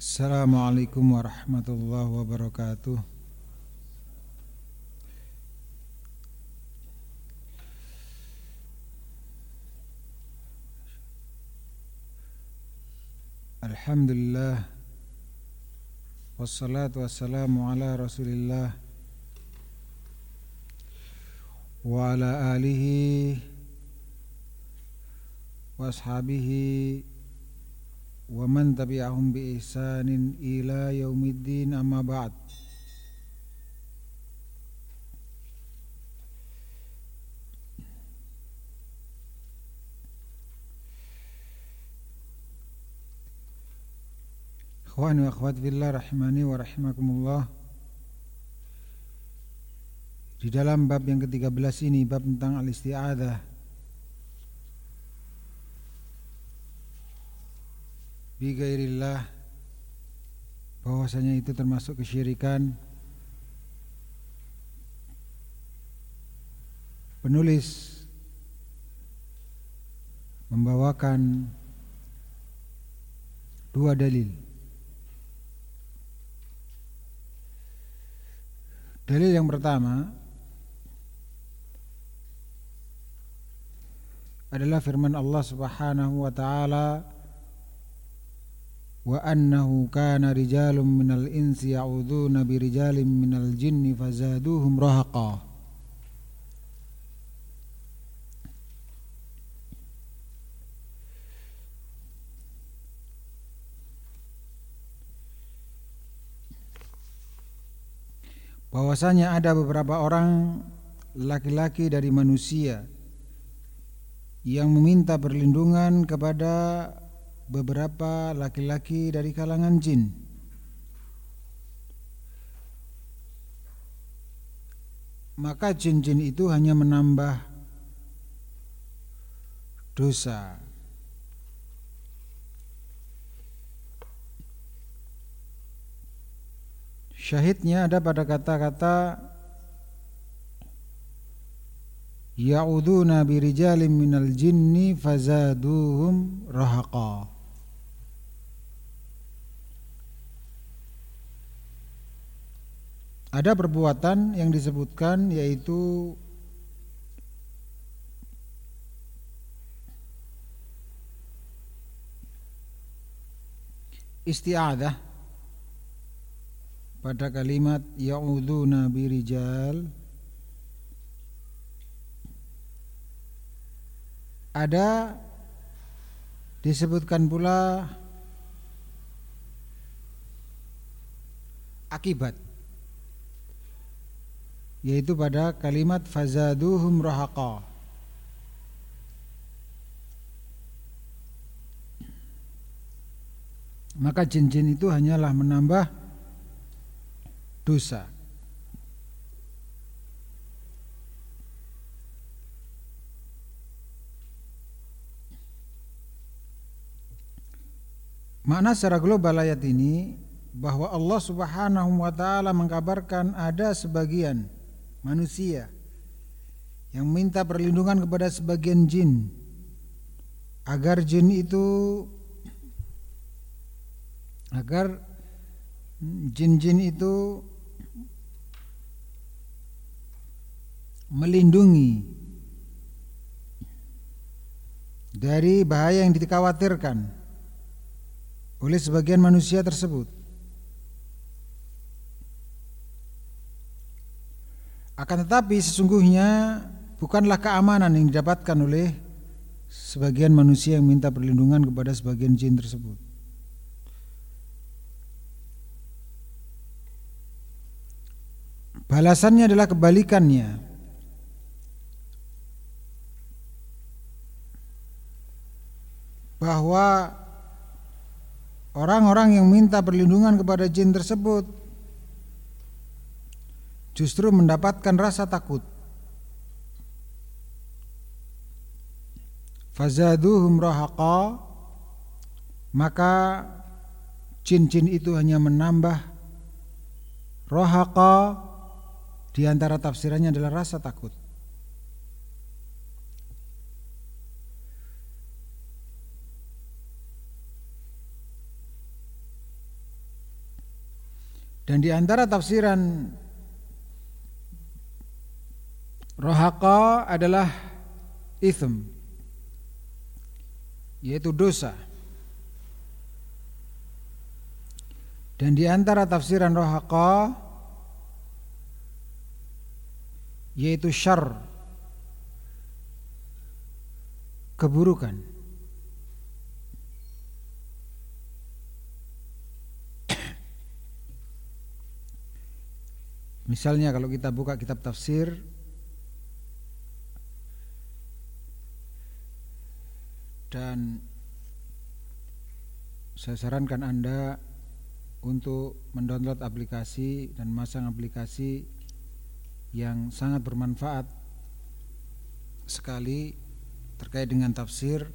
Assalamualaikum warahmatullahi wabarakatuh Alhamdulillah Wassalatu wassalamu ala rasulillah Wa ala alihi Wa ashabihi Wa man tabi'ahum bi ihsanin ila yaumiddin amma ba'd. Wa akhwat billah rahimani wa rahimakumullah. Di dalam bab yang ke-13 ini bab tentang al-isti'adah Bi gairillah bahwasanya itu termasuk kesyirikan. Penulis membawakan dua dalil. Dalil yang pertama adalah firman Allah Subhanahu wa taala wa annahu kana rijalun minal insi ya'udzuuna birijalin minal jinni fazaduhum rahaqa. Bahwasanya ada beberapa orang laki-laki dari manusia yang meminta perlindungan kepada beberapa laki-laki dari kalangan jin. Maka jin-jin itu hanya menambah dosa. Syahidnya ada pada kata-kata Ya'uduna birijalin minal jinni fazaduhum rahaqa Ada perbuatan yang disebutkan yaitu isti'adah pada kalimat ya'uduna birijal. Ada disebutkan pula akibat yaitu pada kalimat fazaduhum rahaqa maka jin-jin itu hanyalah menambah dosa. Makna secara global ayat ini bahwa Allah Subhanahu wa taala mengkabarkan ada sebagian manusia yang minta perlindungan kepada sebagian jin agar jin itu agar jin-jin itu melindungi dari bahaya yang dikhawatirkan oleh sebagian manusia tersebut. Akan tetapi sesungguhnya bukanlah keamanan yang didapatkan oleh sebagian manusia yang minta perlindungan kepada sebagian jin tersebut. Balasannya adalah kebalikannya. bahwa orang-orang yang minta perlindungan kepada jin tersebut justru mendapatkan rasa takut. Fazaduhum rahaqa maka jin-jin itu hanya menambah rahaqa di antara tafsirannya adalah rasa takut. Dan di antara tafsiran rohaka adalah ithm yaitu dosa. Dan di antara tafsiran rohaka yaitu syar keburukan. Misalnya kalau kita buka kitab tafsir dan saya sarankan Anda untuk mendownload aplikasi dan masang aplikasi yang sangat bermanfaat sekali terkait dengan tafsir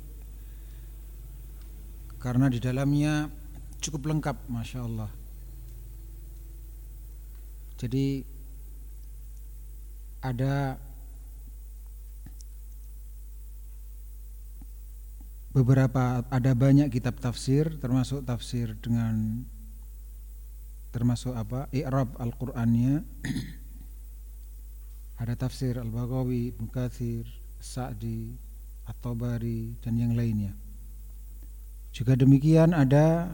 karena di dalamnya cukup lengkap Masya Allah. Jadi ada beberapa ada banyak kitab tafsir termasuk tafsir dengan termasuk apa i'rab Al-Qur'annya ada tafsir Al-Baghawi, Ibnu Sa'di, At-Tabari dan yang lainnya. Juga demikian ada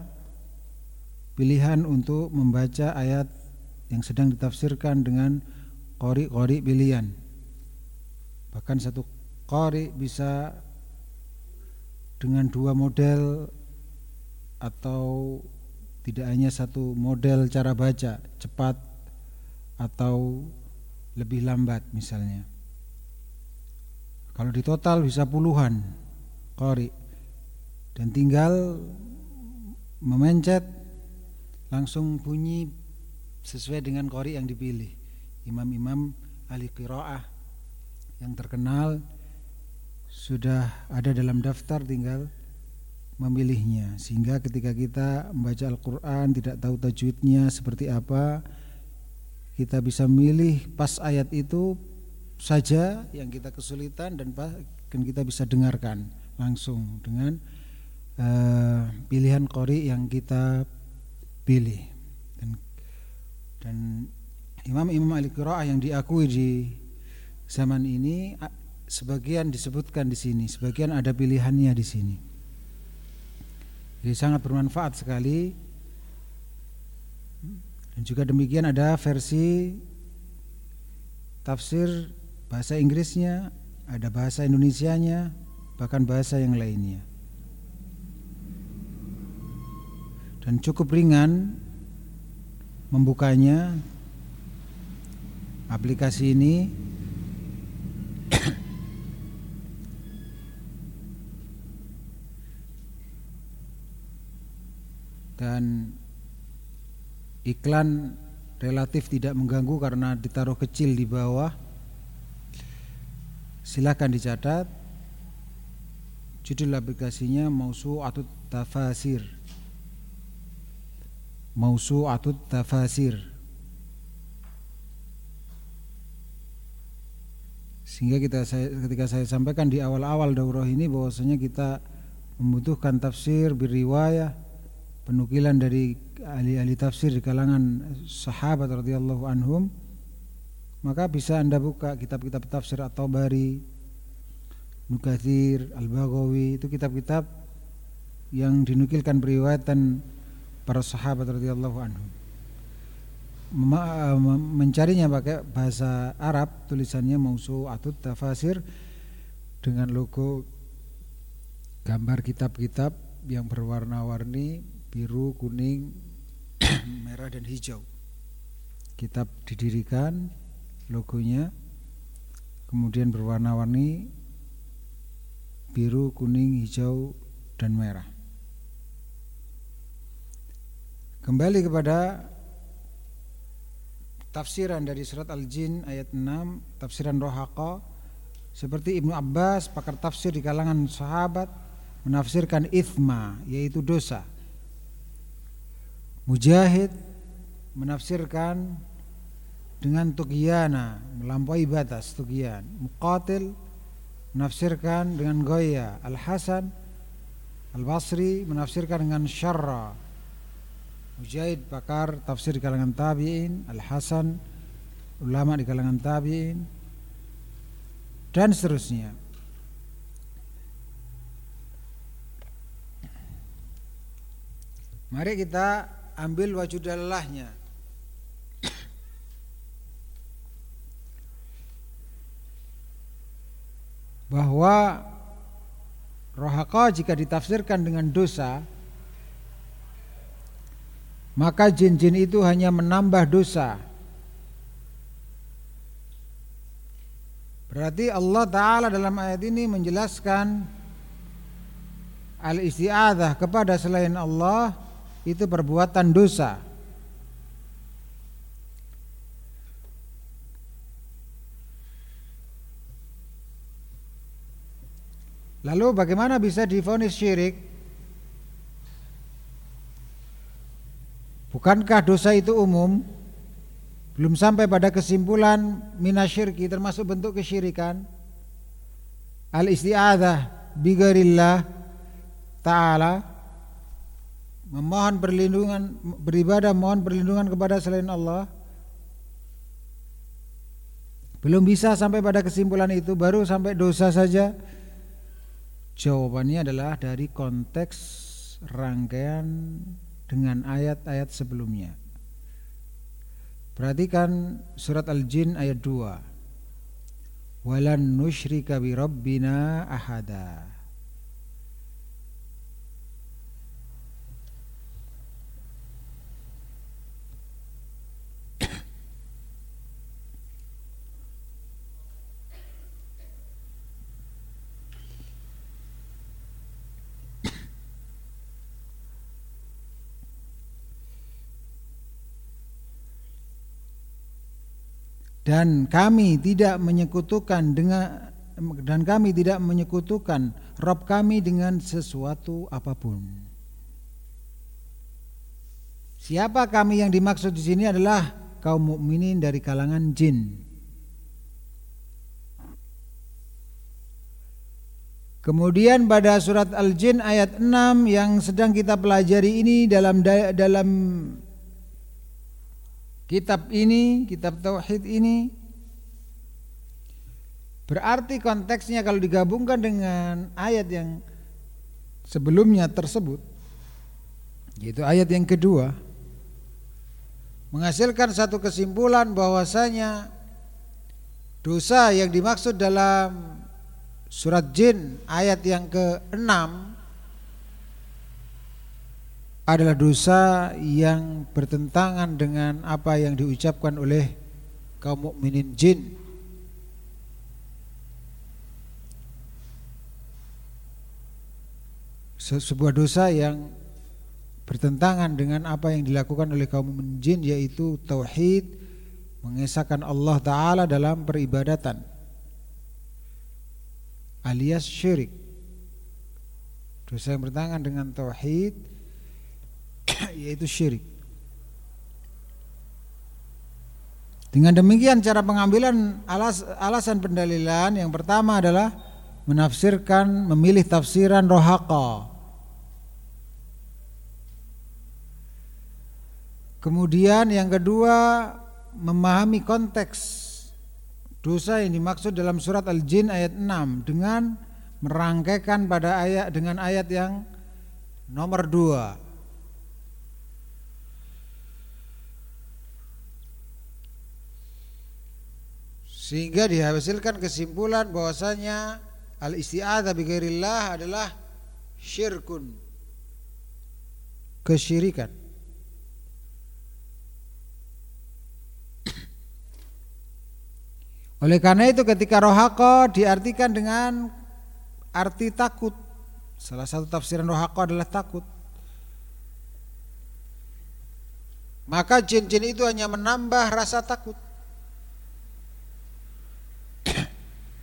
pilihan untuk membaca ayat yang sedang ditafsirkan dengan kori-kori pilihan. Bahkan satu kori bisa dengan dua model atau tidak hanya satu model cara baca, cepat atau lebih lambat misalnya. Kalau di total bisa puluhan kori dan tinggal memencet langsung bunyi sesuai dengan kori yang dipilih. Imam-imam ahli qiraah yang terkenal sudah ada dalam daftar tinggal memilihnya. Sehingga ketika kita membaca Al-Qur'an tidak tahu tajwidnya seperti apa kita bisa milih pas ayat itu saja yang kita kesulitan dan dan kita bisa dengarkan langsung dengan uh, pilihan kori yang kita pilih. Dan imam-imam al-qiraah yang diakui di zaman ini sebagian disebutkan di sini, sebagian ada pilihannya di sini. Jadi sangat bermanfaat sekali. Dan juga demikian ada versi tafsir bahasa Inggrisnya, ada bahasa Indonesianya, bahkan bahasa yang lainnya. Dan cukup ringan membukanya aplikasi ini dan iklan relatif tidak mengganggu karena ditaruh kecil di bawah. Silakan dicatat. Judul aplikasinya Mausu atau Tafasir. Mausu'atut Tafasir. Sehingga kita saya, ketika saya sampaikan di awal-awal daurah ini bahwasanya kita membutuhkan tafsir beriwayah penukilan dari ahli-ahli tafsir di kalangan sahabat radhiyallahu anhum maka bisa Anda buka kitab-kitab tafsir atau bari Nukathir, Al-Baghawi itu kitab-kitab yang dinukilkan beriwayatan para sahabat radhiyallahu anhum. Mencarinya pakai bahasa Arab tulisannya atut tafasir dengan logo gambar kitab-kitab yang berwarna-warni biru, kuning, merah dan hijau. Kitab didirikan logonya kemudian berwarna-warni biru, kuning, hijau dan merah. Kembali kepada tafsiran dari surat Al-Jin ayat 6, tafsiran Rohaqa seperti Ibnu Abbas pakar tafsir di kalangan sahabat menafsirkan ithma yaitu dosa. Mujahid menafsirkan dengan tugyana melampaui batas tugyan. Muqatil menafsirkan dengan goya. Al Hasan Al Basri menafsirkan dengan syarra Mujahid pakar tafsir di kalangan tabi'in, Al-Hasan ulama di kalangan tabi'in dan seterusnya. Mari kita ambil wajudallahnya. Bahwa rohaka jika ditafsirkan dengan dosa maka jin-jin itu hanya menambah dosa. Berarti Allah Ta'ala dalam ayat ini menjelaskan al-isti'adah kepada selain Allah itu perbuatan dosa. Lalu bagaimana bisa difonis syirik? Bukankah dosa itu umum? Belum sampai pada kesimpulan minasyirki termasuk bentuk kesyirikan. Al-isti'adah bigairillah ta'ala memohon perlindungan beribadah mohon perlindungan kepada selain Allah. Belum bisa sampai pada kesimpulan itu baru sampai dosa saja. Jawabannya adalah dari konteks rangkaian dengan ayat-ayat sebelumnya. Perhatikan surat al-jin ayat 2 walan nusyrika bi rabbina ahada dan kami tidak menyekutukan dengan dan kami tidak menyekutukan Rob kami dengan sesuatu apa pun. Siapa kami yang dimaksud di sini adalah kaum mukminin dari kalangan jin. Kemudian pada surat Al-Jin ayat 6 yang sedang kita pelajari ini dalam dalam kitab ini, kitab tauhid ini. Berarti konteksnya kalau digabungkan dengan ayat yang sebelumnya tersebut yaitu ayat yang kedua menghasilkan satu kesimpulan bahwasanya dosa yang dimaksud dalam surat jin ayat yang ke-6 adalah dosa yang bertentangan dengan apa yang diucapkan oleh kaum mukminin jin. Sebuah dosa yang bertentangan dengan apa yang dilakukan oleh kaum mukminin jin yaitu tauhid, mengesahkan Allah taala dalam peribadatan alias syirik. Dosa yang bertentangan dengan tauhid yaitu syirik. Dengan demikian cara pengambilan alas, alasan pendalilan yang pertama adalah menafsirkan memilih tafsiran rohaka. Kemudian yang kedua memahami konteks dosa yang dimaksud dalam surat Al-Jin ayat 6 dengan merangkaikan pada ayat dengan ayat yang nomor 2 Sehingga dihasilkan kesimpulan bahwasanya al-isti'adzah bi adalah syirkun. Kesyirikan. Oleh karena itu ketika rohako diartikan dengan arti takut. Salah satu tafsiran rohako adalah takut. Maka jin-jin itu hanya menambah rasa takut.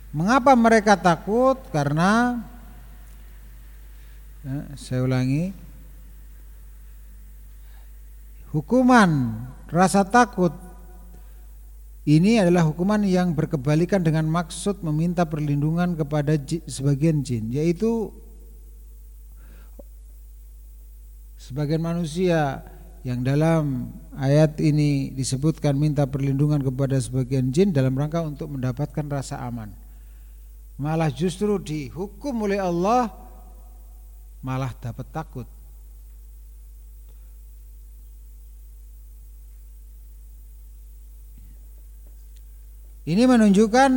Mengapa mereka takut? Karena ya, saya ulangi hukuman rasa takut ini adalah hukuman yang berkebalikan dengan maksud meminta perlindungan kepada sebagian jin yaitu sebagian manusia yang dalam ayat ini disebutkan minta perlindungan kepada sebagian jin dalam rangka untuk mendapatkan rasa aman. Malah justru dihukum oleh Allah malah dapat takut. Ini menunjukkan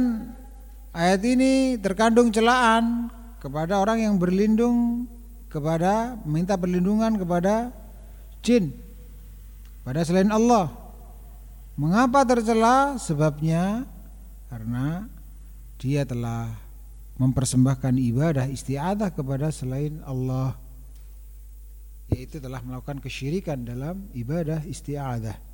ayat ini terkandung celaan kepada orang yang berlindung kepada minta perlindungan kepada jin pada selain Allah. Mengapa tercela? Sebabnya karena dia telah mempersembahkan ibadah istiadah kepada selain Allah yaitu telah melakukan kesyirikan dalam ibadah istiadah.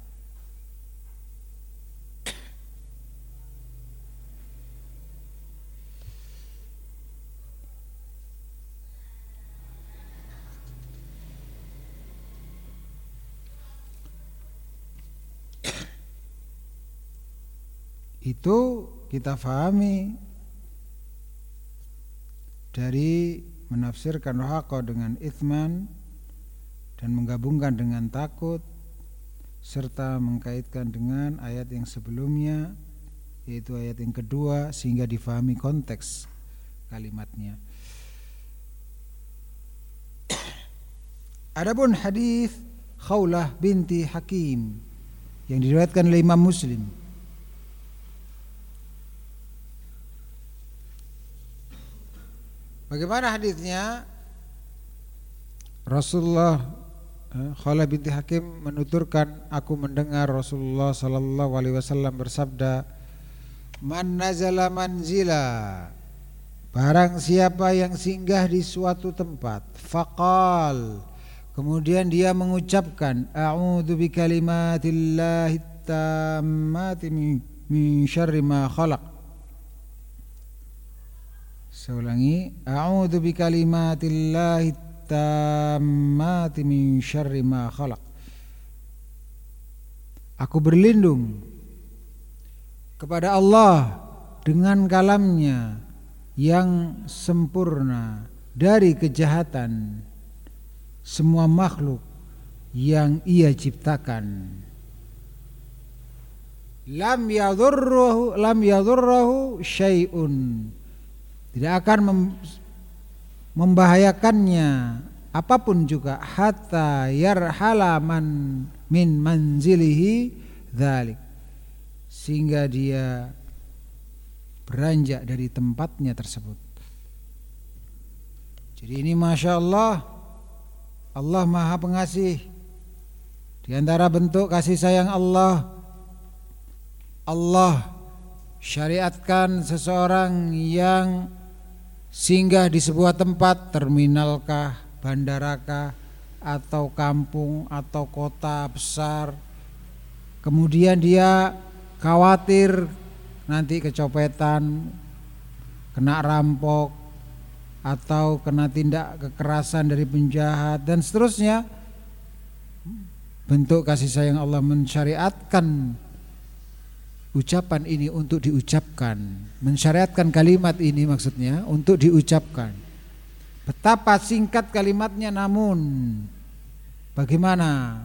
itu kita fahami dari menafsirkan rohako dengan ithman dan menggabungkan dengan takut serta mengkaitkan dengan ayat yang sebelumnya yaitu ayat yang kedua sehingga difahami konteks kalimatnya. Adapun hadis Khawlah binti Hakim yang diriwayatkan oleh Imam Muslim Bagaimana hadisnya? Rasulullah eh, Khala binti Hakim menuturkan aku mendengar Rasulullah sallallahu alaihi wasallam bersabda Man nazala manzila Barang siapa yang singgah di suatu tempat faqal Kemudian dia mengucapkan a'udzu bikalimatillahi tammati min syarri ma khalaq saya ulangi, a'udzu bikalimatillahi tammati min syarri ma khalaq. Aku berlindung kepada Allah dengan kalamnya yang sempurna dari kejahatan semua makhluk yang ia ciptakan. Lam yadurruhu lam yadurruhu syai'un tidak akan mem membahayakannya apa pun juga hatta yarhalaman min manzilihi dzalik sehingga dia beranjak dari tempatnya tersebut. Jadi ini masya Allah Allah maha pengasih Di antara bentuk kasih sayang Allah Allah syariatkan seseorang yang singgah di sebuah tempat terminalkah, bandarakah atau kampung atau kota besar. Kemudian dia khawatir nanti kecopetan kena rampok atau kena tindak kekerasan dari penjahat dan seterusnya. Bentuk kasih sayang Allah mensyariatkan ucapan ini untuk diucapkan, mensyariatkan kalimat ini maksudnya untuk diucapkan. Betapa singkat kalimatnya namun bagaimana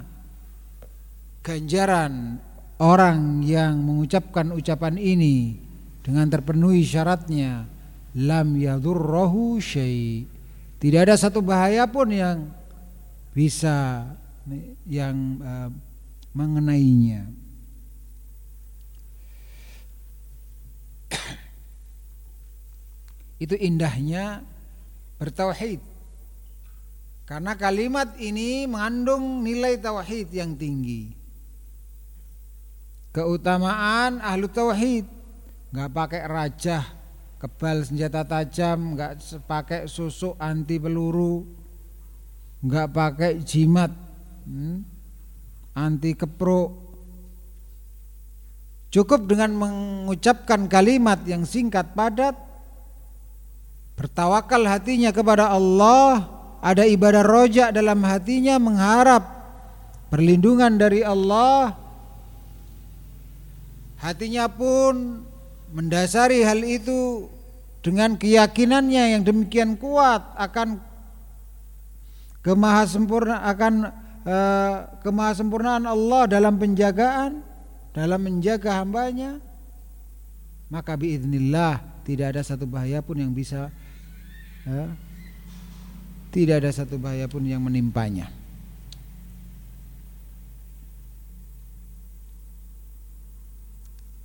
ganjaran orang yang mengucapkan ucapan ini dengan terpenuhi syaratnya lam yadurrahu syai. Tidak ada satu bahaya pun yang bisa yang uh, mengenainya. Itu indahnya bertauhid. Karena kalimat ini mengandung nilai tauhid yang tinggi. Keutamaan ahlu tauhid, nggak pakai rajah, kebal senjata tajam, nggak pakai susuk anti peluru, nggak pakai jimat, hmm, anti keprok. Cukup dengan mengucapkan kalimat yang singkat padat. Bertawakal hatinya kepada Allah, ada ibadah rojak dalam hatinya mengharap perlindungan dari Allah. Hatinya pun mendasari hal itu dengan keyakinannya yang demikian kuat akan kemahasempurna akan uh, kemahasempurnaan Allah dalam penjagaan, dalam menjaga hambanya, maka biiznillah tidak ada satu bahaya pun yang bisa uh, tidak ada satu bahaya pun yang menimpanya.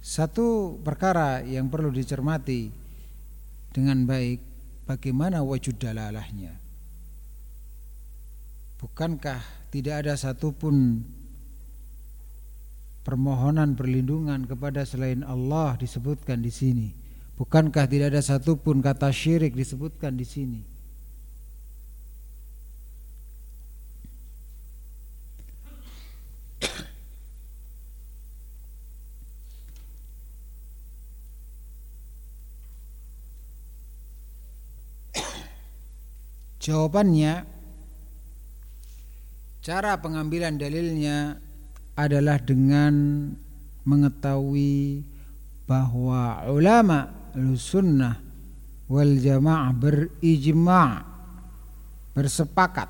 Satu perkara yang perlu dicermati dengan baik bagaimana wujud dalalahnya. Bukankah tidak ada satupun permohonan perlindungan kepada selain Allah disebutkan di sini? Bukankah tidak ada satupun kata syirik disebutkan di sini? Jawabannya cara pengambilan dalilnya adalah dengan mengetahui bahwa ulama sunnah wal jamaah berijma' bersepakat.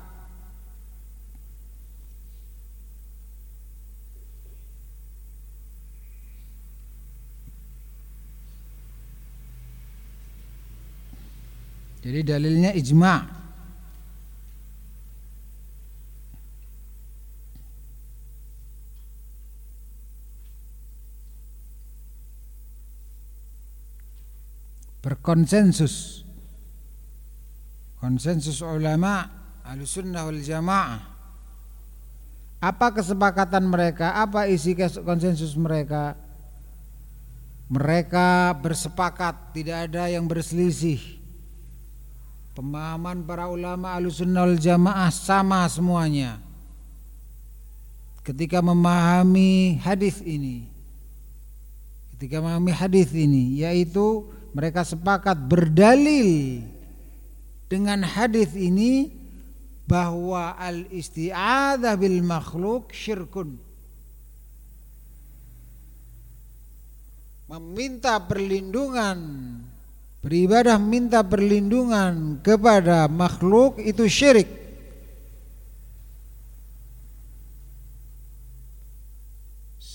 Jadi dalilnya ijma' berkonsensus konsensus ulama al-sunnah wal jamaah. Apa kesepakatan mereka? Apa isi konsensus mereka? Mereka bersepakat tidak ada yang berselisih. Pemahaman para ulama al-sunnah wal jamaah sama semuanya. Ketika memahami hadis ini ketika memahami hadis ini yaitu mereka sepakat berdalil dengan hadis ini bahwa al isti'adzah bil makhluk syirkun. Meminta perlindungan beribadah minta perlindungan kepada makhluk itu syirik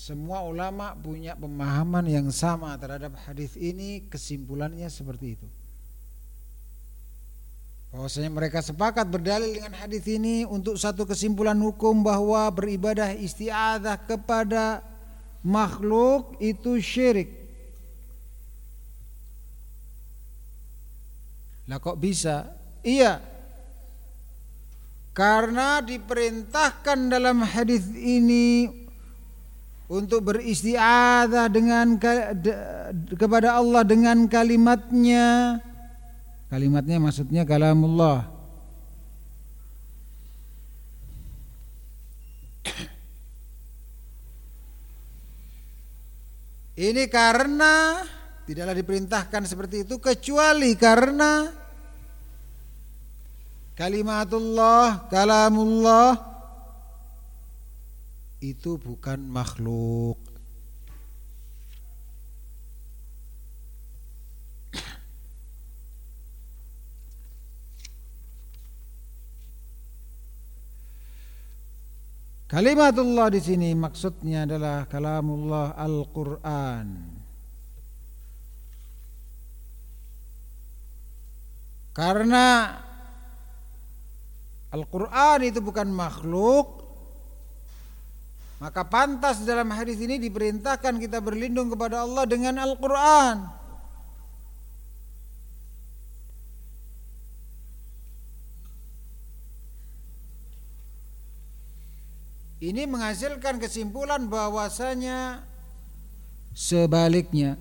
Semua ulama punya pemahaman yang sama terhadap hadis ini, kesimpulannya seperti itu. Bahwasanya mereka sepakat berdalil dengan hadis ini untuk satu kesimpulan hukum bahwa beribadah isti'adzah kepada makhluk itu syirik. Lah kok bisa? Iya. Karena diperintahkan dalam hadis ini untuk beristiadah dengan kepada Allah dengan kalimatnya. Kalimatnya maksudnya kalamullah. Ini karena tidaklah diperintahkan seperti itu kecuali karena kalimatullah kalamullah itu bukan makhluk. Kalimatullah di sini maksudnya adalah kalamullah Al-Qur'an. Karena Al-Qur'an itu bukan makhluk, maka pantas dalam hadis ini diperintahkan kita berlindung kepada Allah dengan Al-Qur'an. Ini menghasilkan kesimpulan bahwasanya sebaliknya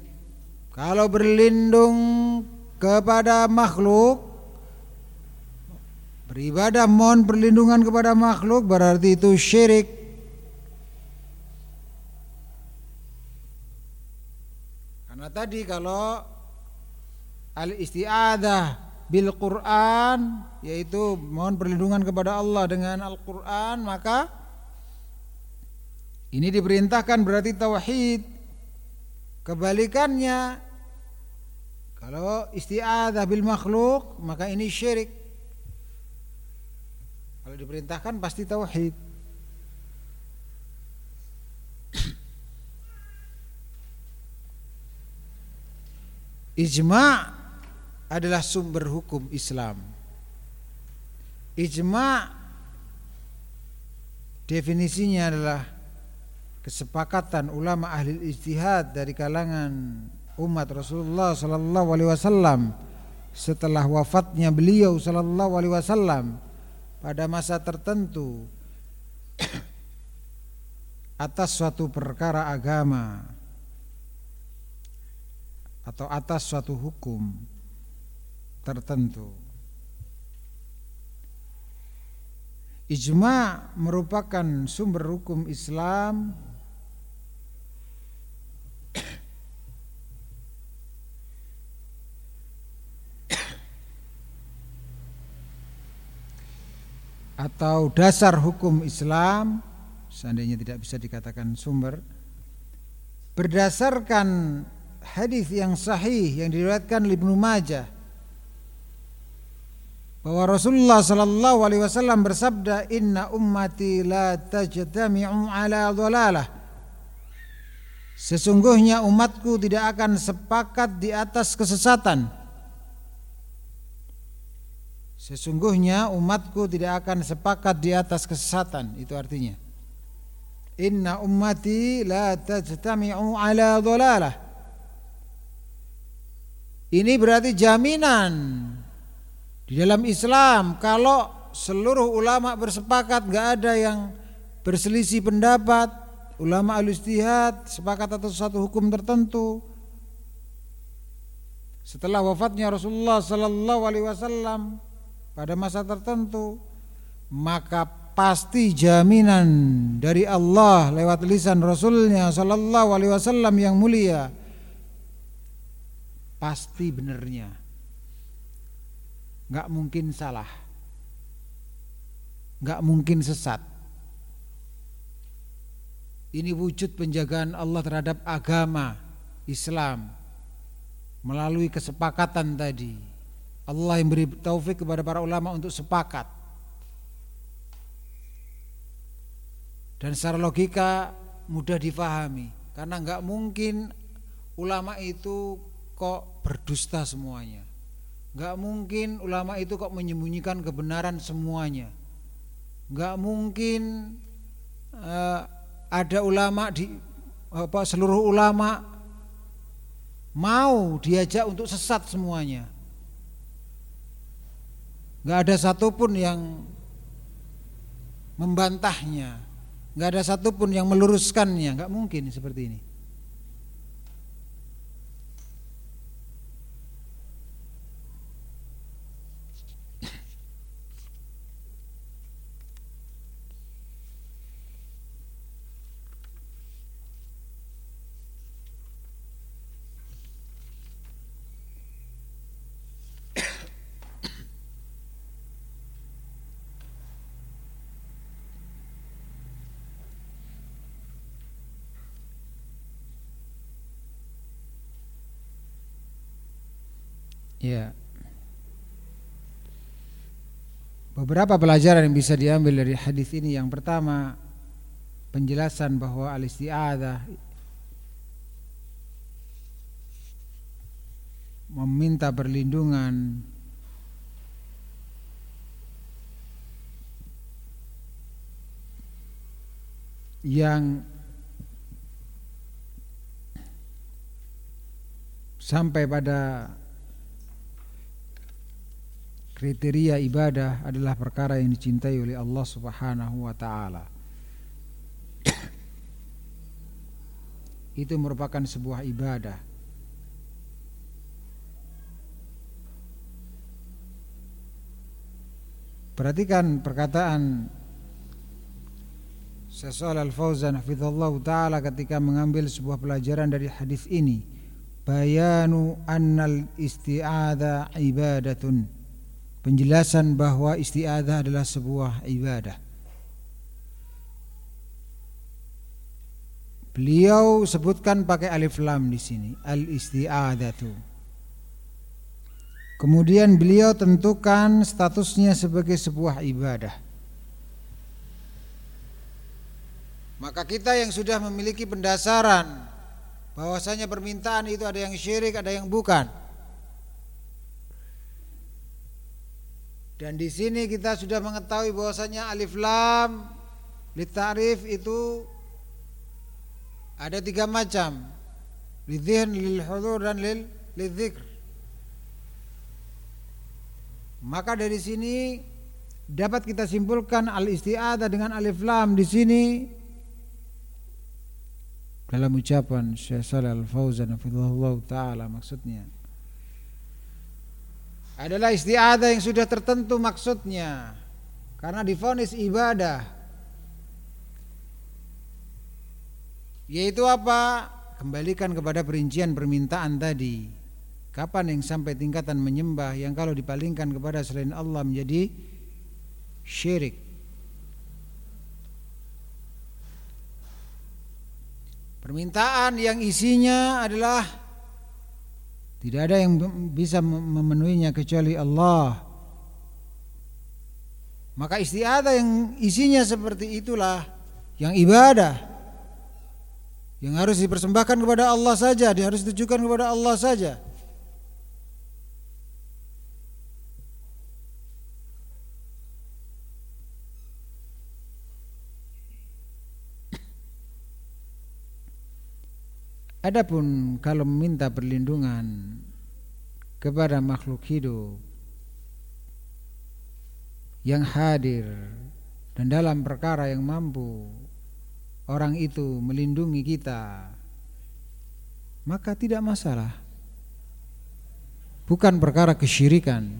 kalau berlindung kepada makhluk beribadah mohon perlindungan kepada makhluk berarti itu syirik Karena tadi kalau al istiadah bil Quran yaitu mohon perlindungan kepada Allah dengan Al-Qur'an maka ini diperintahkan berarti tauhid. Kebalikannya kalau istiadah bil makhluk maka ini syirik. Kalau diperintahkan pasti tauhid. Ijma adalah sumber hukum Islam. Ijma definisinya adalah kesepakatan ulama ahli ijtihad dari kalangan umat Rasulullah sallallahu alaihi wasallam setelah wafatnya beliau sallallahu alaihi wasallam pada masa tertentu atas suatu perkara agama atau atas suatu hukum tertentu. Ijma merupakan sumber hukum Islam atau dasar hukum Islam seandainya tidak bisa dikatakan sumber berdasarkan hadis yang sahih yang diriwayatkan Ibnu Majah bahwa Rasulullah sallallahu alaihi wasallam bersabda inna ummati la tajtami'u ala dhalalah. Sesungguhnya umatku tidak akan sepakat di atas kesesatan. Sesungguhnya umatku tidak akan sepakat di atas kesesatan Itu artinya. Inna ummati la tajtami'u ala dhalalah Ini berarti jaminan di dalam Islam. Kalau seluruh ulama bersepakat nggak ada yang berselisih pendapat. Ulama al-istihad sepakat atas satu hukum tertentu. Setelah wafatnya Rasulullah sallallahu alaihi wasallam pada masa tertentu maka pasti jaminan dari Allah lewat lisan Rasulnya Sallallahu Alaihi Wasallam yang mulia pasti benernya. Nggak mungkin salah. Nggak mungkin sesat. Ini wujud penjagaan Allah terhadap agama Islam. Melalui kesepakatan tadi. Allah yang beri taufik kepada para ulama untuk sepakat. Dan secara logika mudah difahami. Karena nggak mungkin ulama itu kok berdusta semuanya. Nggak mungkin ulama itu kok menyembunyikan kebenaran semuanya. Nggak mungkin uh, ada ulama di apa seluruh ulama mau diajak untuk sesat semuanya. Nggak ada satupun yang membantahnya. Nggak ada satupun yang meluruskannya, nggak mungkin seperti ini. Ya. Beberapa pelajaran yang bisa diambil dari hadis ini yang pertama penjelasan bahwa al-isti'adzah meminta perlindungan yang sampai pada kriteria ibadah adalah perkara yang dicintai oleh Allah Subhanahu wa taala. Itu merupakan sebuah ibadah. Perhatikan perkataan Syaikhul Al-Fauzan hafizallahu taala ketika mengambil sebuah pelajaran dari hadis ini. Bayanu annal isti'adha ibadatun penjelasan bahwa isti'adzah adalah sebuah ibadah. Beliau sebutkan pakai alif lam di sini, al isti'adzatu. Kemudian beliau tentukan statusnya sebagai sebuah ibadah. Maka kita yang sudah memiliki pendasaran bahwasanya permintaan itu ada yang syirik, ada yang bukan Dan di sini kita sudah mengetahui bahwasanya alif lam litarif itu ada tiga macam. Lidzihn, lil hudur dan lil lidzikr. Maka dari sini dapat kita simpulkan al isti'adah dengan alif lam di sini dalam ucapan Syekh Shalal Al Fauzan taala maksudnya adalah istiadah yang sudah tertentu maksudnya. Karena difonis ibadah. Yaitu apa? Kembalikan kepada perincian permintaan tadi. Kapan yang sampai tingkatan menyembah yang kalau dipalingkan kepada selain Allah menjadi syirik. Permintaan yang isinya adalah tidak ada yang bisa memenuhinya kecuali Allah. Maka istiadah yang isinya seperti itulah yang ibadah yang harus dipersembahkan kepada Allah saja, dia harus ditujukan kepada Allah saja. Adapun kalau meminta perlindungan kepada makhluk hidup yang hadir dan dalam perkara yang mampu orang itu melindungi kita maka tidak masalah. Bukan perkara kesyirikan.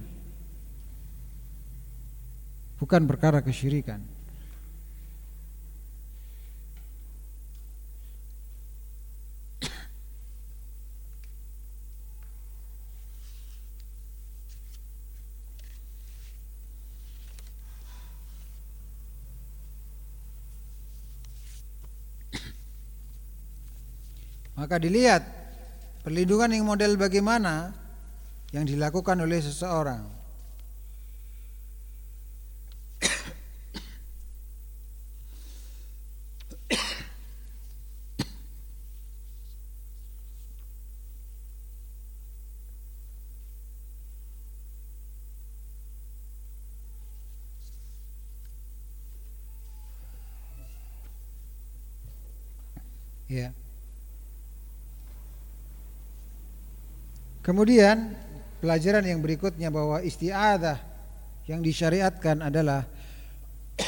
Bukan perkara kesyirikan Maka dilihat perlindungan yang model bagaimana yang dilakukan oleh seseorang. Yeah. Kemudian pelajaran yang berikutnya bahwa isti'adah yang disyariatkan adalah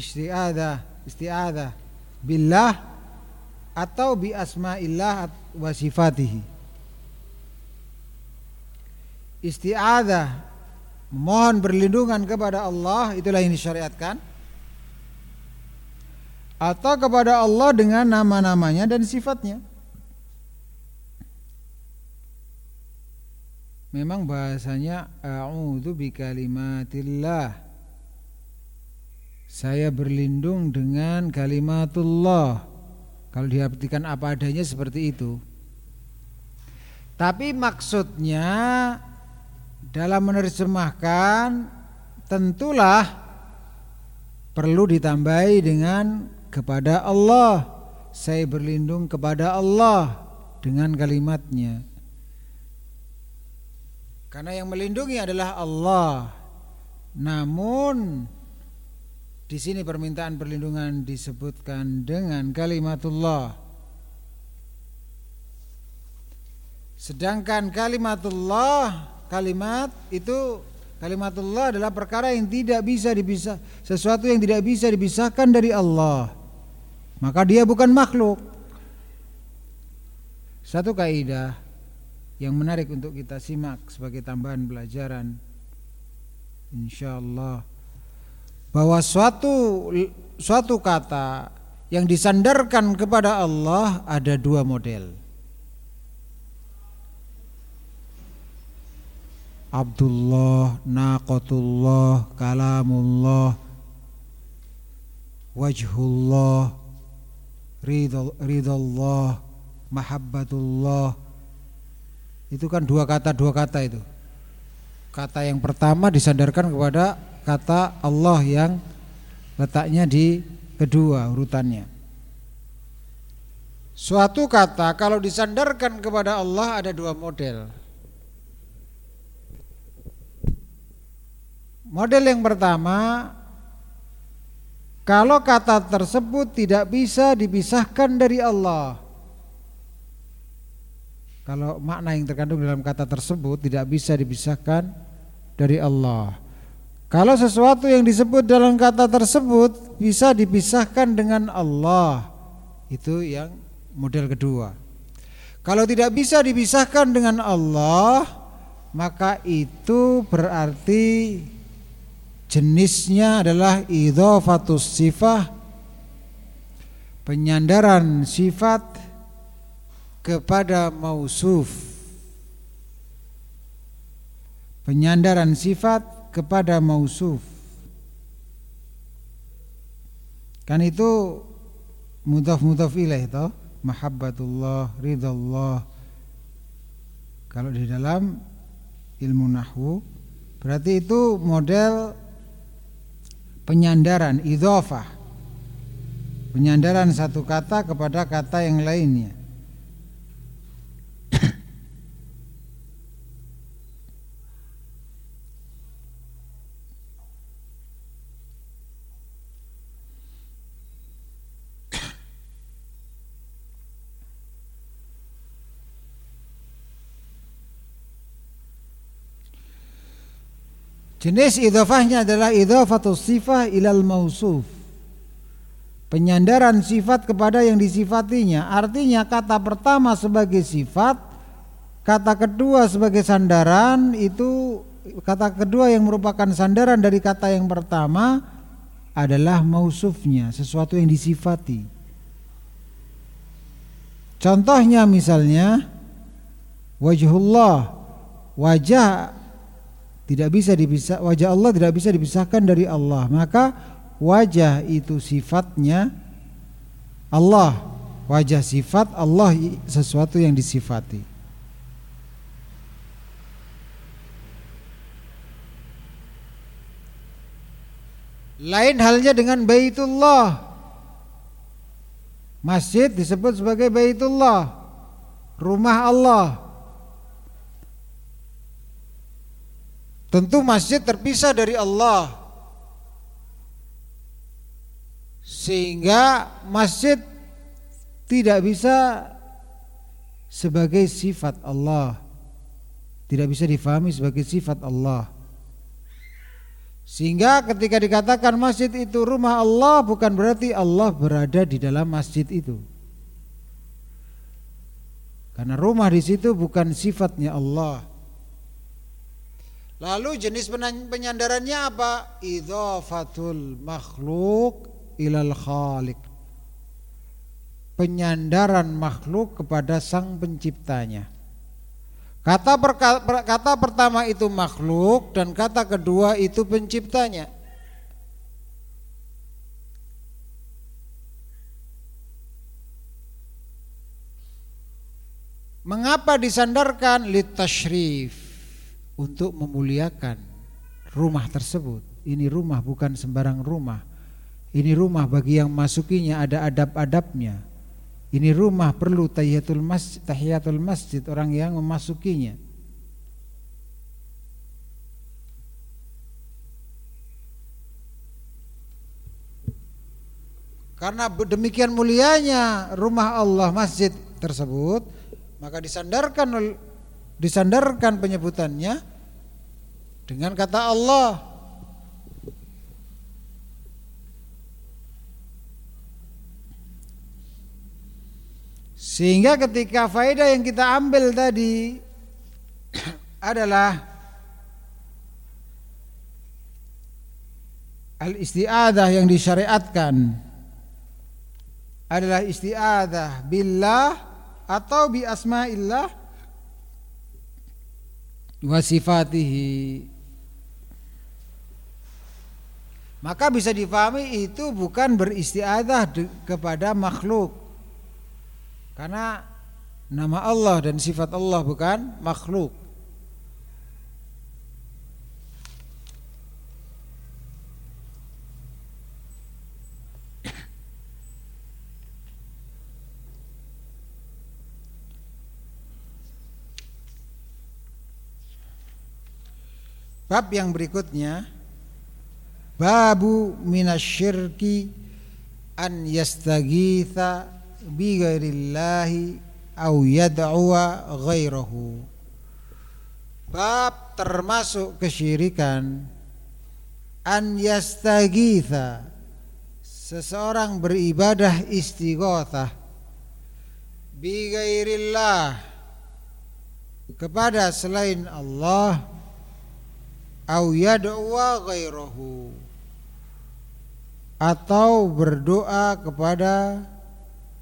isti'adah isti'adah billah atau bi asma'illah wa sifatihi. Isti'adah mohon berlindungan kepada Allah itulah yang disyariatkan atau kepada Allah dengan nama-namanya dan sifatnya. Memang bahasanya a'udzu bikalimatillah saya berlindung dengan kalimatullah. Kalau diartikan apa adanya seperti itu. Tapi maksudnya dalam menerjemahkan tentulah perlu ditambahi dengan kepada Allah. Saya berlindung kepada Allah dengan kalimatnya karena yang melindungi adalah Allah. Namun di sini permintaan perlindungan disebutkan dengan kalimatullah. Sedangkan kalimatullah, kalimat itu kalimatullah adalah perkara yang tidak bisa dipisah, sesuatu yang tidak bisa dipisahkan dari Allah. Maka dia bukan makhluk. Satu kaidah yang menarik untuk kita simak sebagai tambahan pelajaran insyaallah bahwa suatu suatu kata yang disandarkan kepada Allah ada dua model. Abdullah, Naqatullah, Kalamullah, Wajhullah, Ridallah, Mahabbatullah itu kan dua kata dua kata itu. Kata yang pertama disandarkan kepada kata Allah yang letaknya di kedua urutannya. Suatu kata kalau disandarkan kepada Allah ada dua model. Model yang pertama kalau kata tersebut tidak bisa dipisahkan dari Allah. Kalau makna yang terkandung dalam kata tersebut tidak bisa dipisahkan dari Allah. Kalau sesuatu yang disebut dalam kata tersebut bisa dipisahkan dengan Allah. Itu yang model kedua. Kalau tidak bisa dipisahkan dengan Allah, maka itu berarti Jenisnya adalah idhofatus sifah Penyandaran sifat kepada mausuf. Penyandaran sifat kepada mausuf. Kan itu mudhaf-mudhaf ilaih toh? Mahabbatullah, ridallah. Kalau di dalam ilmu nahwu Berarti itu model penyandaran idhofah. Penyandaran satu kata kepada kata yang lainnya Jenis idhofahnya adalah idhofatus sifah ilal mausuf. Penyandaran sifat kepada yang disifatinya. Artinya kata pertama sebagai sifat, kata kedua sebagai sandaran itu kata kedua yang merupakan sandaran dari kata yang pertama adalah mausufnya, sesuatu yang disifati. Contohnya misalnya wajhullah, wajah tidak bisa dipisah wajah Allah tidak bisa dipisahkan dari Allah. Maka wajah itu sifatnya Allah. Wajah sifat Allah sesuatu yang disifati. Lain halnya dengan Baitullah. Masjid disebut sebagai Baitullah. Rumah Allah Tentu masjid terpisah dari Allah. Sehingga masjid tidak bisa sebagai sifat Allah. Tidak bisa difahami sebagai sifat Allah. Sehingga ketika dikatakan masjid itu rumah Allah Bukan berarti Allah berada di dalam masjid itu. Karena rumah di situ bukan sifatnya Allah Lalu jenis penyandarannya apa? Idhafatul makhluk ilal khaliq. Penyandaran makhluk kepada sang penciptanya. Kata, kata pertama itu makhluk dan kata kedua itu penciptanya. Mengapa disandarkan litashrif? Untuk memuliakan rumah tersebut. Ini rumah bukan sembarang rumah. Ini rumah bagi yang masukinya ada adab-adabnya. Ini rumah perlu tahiyatul masjid, tahiyatul masjid orang yang memasukinya. Karena demikian mulianya rumah Allah masjid tersebut, maka disandarkan disandarkan penyebutannya dengan kata Allah. Sehingga ketika faedah yang kita ambil tadi adalah al-isti'adah yang disyariatkan adalah isti'adah billah atau bi asma'illah wa sifatihi maka bisa difahami itu bukan beristiadah kepada makhluk. Karena nama Allah dan sifat Allah bukan makhluk. Bab yang berikutnya babu minasyirki an yastagitha bi ghairillahi au yad'uwa ghairahu. Bab termasuk kesyirikan an yastagitha seseorang beribadah istighatsah bi ghairillah kepada selain Allah au yad'uwa ghairahu atau berdoa kepada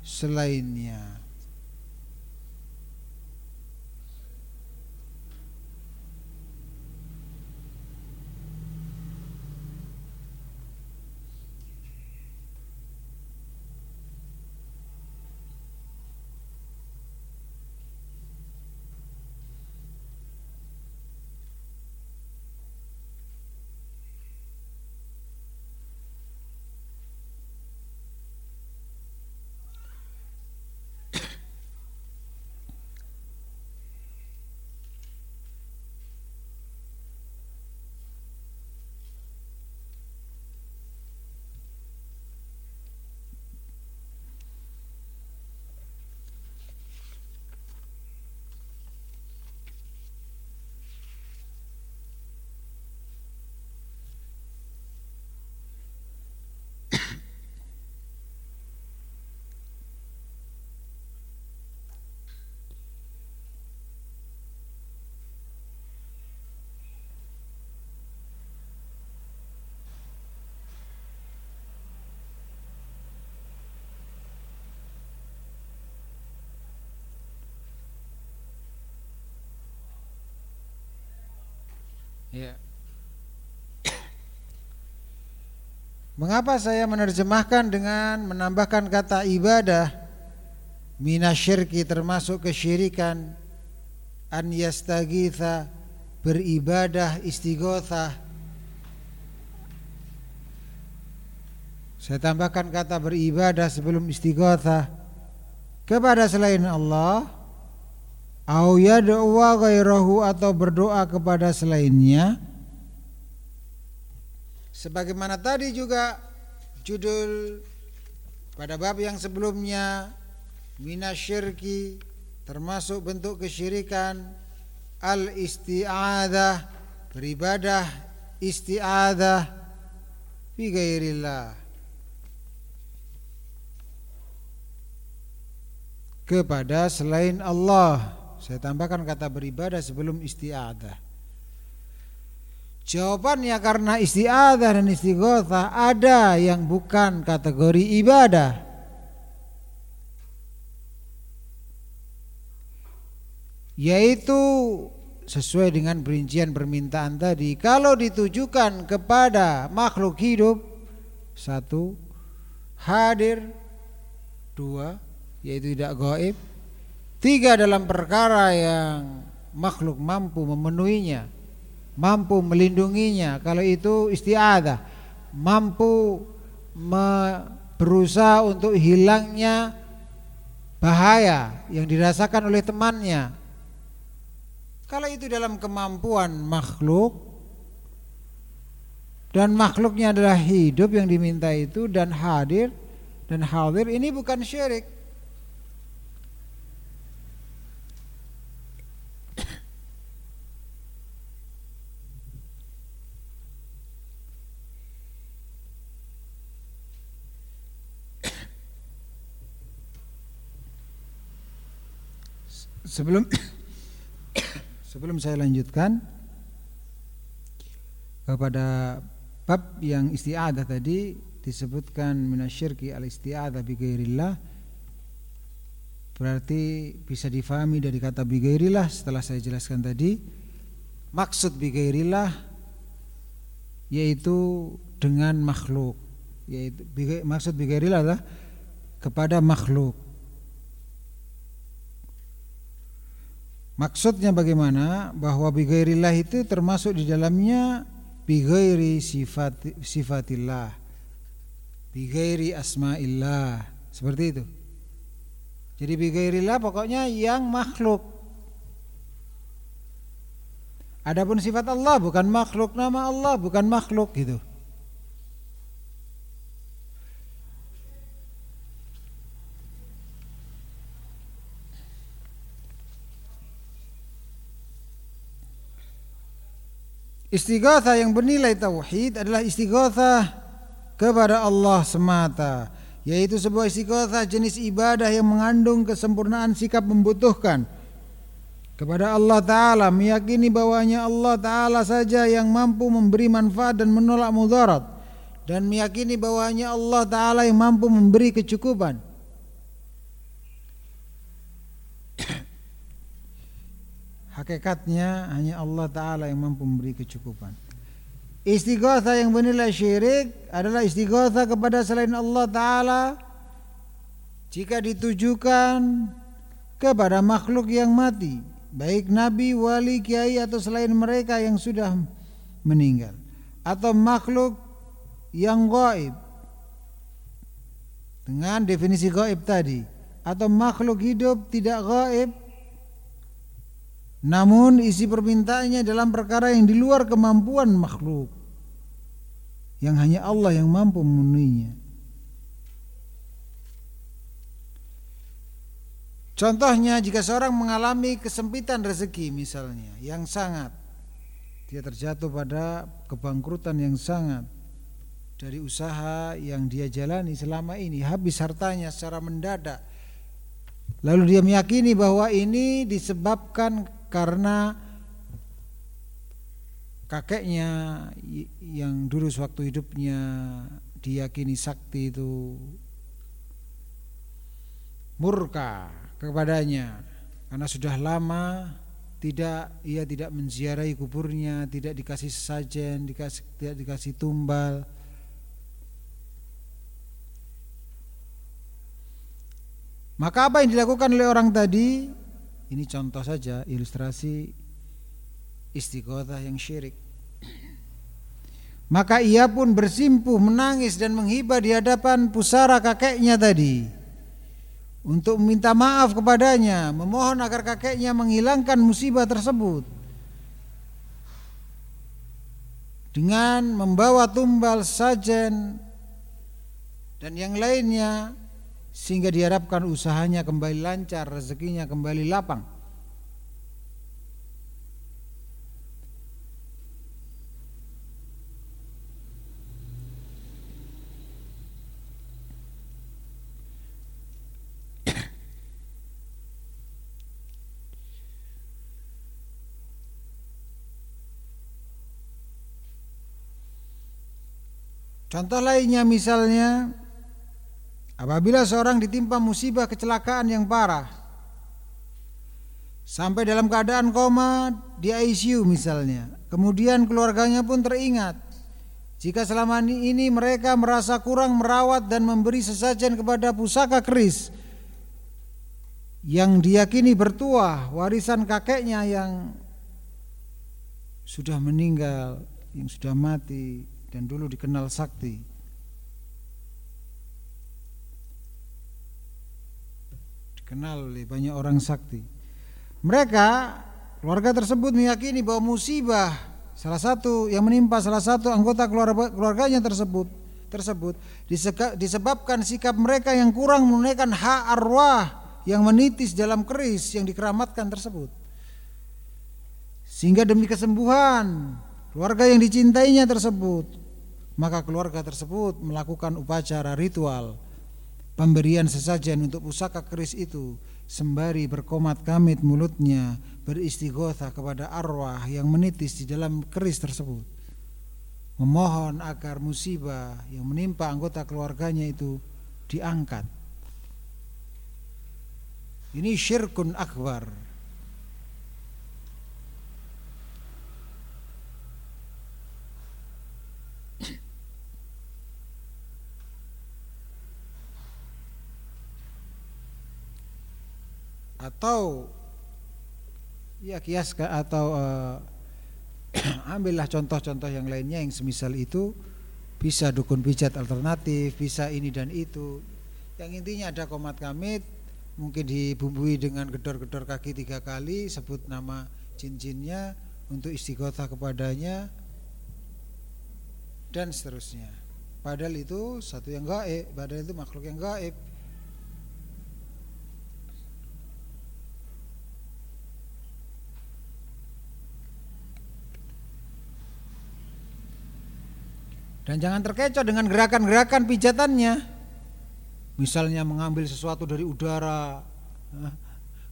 selainnya Ya. Mengapa saya menerjemahkan dengan menambahkan kata ibadah minasyirki termasuk kesyirikan? An yastagitha beribadah istighotha Saya tambahkan kata beribadah sebelum istighotha kepada selain Allah au yad'u ghairahu atau berdoa kepada selainnya. Sebagaimana tadi juga judul pada bab yang sebelumnya minasyirki termasuk bentuk kesyirikan al isti'adah beribadah isti'adah fi ghairillah. Kepada selain Allah saya tambahkan kata beribadah sebelum istiadah. Jawabannya karena istiadah dan istighothah ada yang bukan kategori ibadah. Yaitu sesuai dengan perincian permintaan tadi kalau ditujukan kepada makhluk hidup satu hadir dua yaitu tidak gaib Tiga dalam perkara yang makhluk mampu memenuhinya, mampu melindunginya. Kalau itu istiadah, mampu berusaha untuk hilangnya bahaya yang dirasakan oleh temannya. Kalau itu dalam kemampuan makhluk dan makhluknya adalah hidup yang diminta itu dan hadir dan hadir ini bukan syirik Sebelum sebelum saya lanjutkan kepada bab yang isti'adah tadi disebutkan minasyirki al isti'adah bi ghairillah berarti bisa difahami dari kata bi ghairillah setelah saya jelaskan tadi. Maksud bi ghairillah yaitu dengan makhluk yaitu maksud bi ghairillah adalah kepada makhluk Maksudnya bagaimana? Bahwa bigairillah itu termasuk di dalamnya bigairi sifat sifatillah. Bigairi asma'illah. Seperti itu. Jadi bigairillah pokoknya yang makhluk. Adapun sifat Allah bukan makhluk, nama Allah bukan makhluk gitu. Istighatsah yang bernilai tauhid adalah istighatsah kepada Allah semata, yaitu sebuah istighatsah jenis ibadah yang mengandung kesempurnaan sikap membutuhkan kepada Allah taala, meyakini bahwanya Allah taala saja yang mampu memberi manfaat dan menolak mudarat dan meyakini bahwanya Allah taala yang mampu memberi kecukupan. Hakikatnya hanya Allah Ta'ala yang mampu memberi kecukupan. Istighatha yang bernilai syirik adalah istighatha kepada selain Allah Ta'ala. Jika ditujukan kepada makhluk yang mati Baik nabi, wali, kiai atau selain mereka yang sudah meninggal Atau makhluk yang gaib Dengan definisi gaib tadi Atau makhluk hidup tidak gaib namun isi permintaannya dalam perkara yang di luar kemampuan makhluk. Yang hanya Allah yang mampu memenuhinya. Contohnya jika seorang mengalami kesempitan rezeki misalnya Yang sangat Dia terjatuh pada kebangkrutan yang sangat Dari usaha yang dia jalani selama ini Habis hartanya secara mendadak Lalu dia meyakini bahwa ini disebabkan karena kakeknya yang dulu sewaktu hidupnya diyakini sakti itu murka kepadanya karena sudah lama tidak ia tidak menziarahi kuburnya, tidak dikasih sesajen, dikasih tidak dikasih tumbal. Maka apa yang dilakukan oleh orang tadi? Ini contoh saja ilustrasi istighothah yang syirik. Maka ia pun bersimpuh menangis dan menghibah di hadapan pusara kakeknya tadi untuk meminta maaf kepadanya, memohon agar kakeknya menghilangkan musibah tersebut. Dengan membawa tumbal sajen dan yang lainnya sehingga diharapkan usahanya kembali lancar, rezekinya kembali lapang. Contoh lainnya misalnya Apabila seorang ditimpa musibah kecelakaan yang parah Sampai dalam keadaan koma di ICU misalnya. Kemudian keluarganya pun teringat Jika selama ini mereka merasa kurang merawat dan memberi sesajen kepada pusaka keris Yang diyakini bertuah warisan kakeknya yang sudah meninggal Yang sudah mati dan dulu dikenal sakti dikenal oleh banyak orang sakti. Mereka keluarga tersebut meyakini bahwa musibah salah satu yang menimpa salah satu anggota keluarga keluarganya tersebut tersebut disebabkan sikap mereka yang kurang menunaikan hak arwah yang menitis dalam keris yang dikeramatkan tersebut. Sehingga demi kesembuhan keluarga yang dicintainya tersebut, maka keluarga tersebut melakukan upacara ritual pemberian sesajen untuk pusaka keris itu. Sembari berkomat kamit mulutnya beristighosa kepada arwah yang menitis di dalam keris tersebut. Memohon agar musibah yang menimpa anggota keluarganya itu diangkat. Ini syirkun akbar atau ya kias atau uh, ambillah contoh-contoh yang lainnya yang semisal itu bisa dukun pijat alternatif, bisa ini dan itu. Yang intinya ada komat kamit, mungkin dibumbui dengan gedor-gedor kaki tiga kali, sebut nama cincinnya untuk istighotah kepadanya dan seterusnya. Padahal itu satu yang gaib, padahal itu makhluk yang gaib. Dan jangan terkecoh dengan gerakan-gerakan pijatannya. Misalnya mengambil sesuatu dari udara, eh,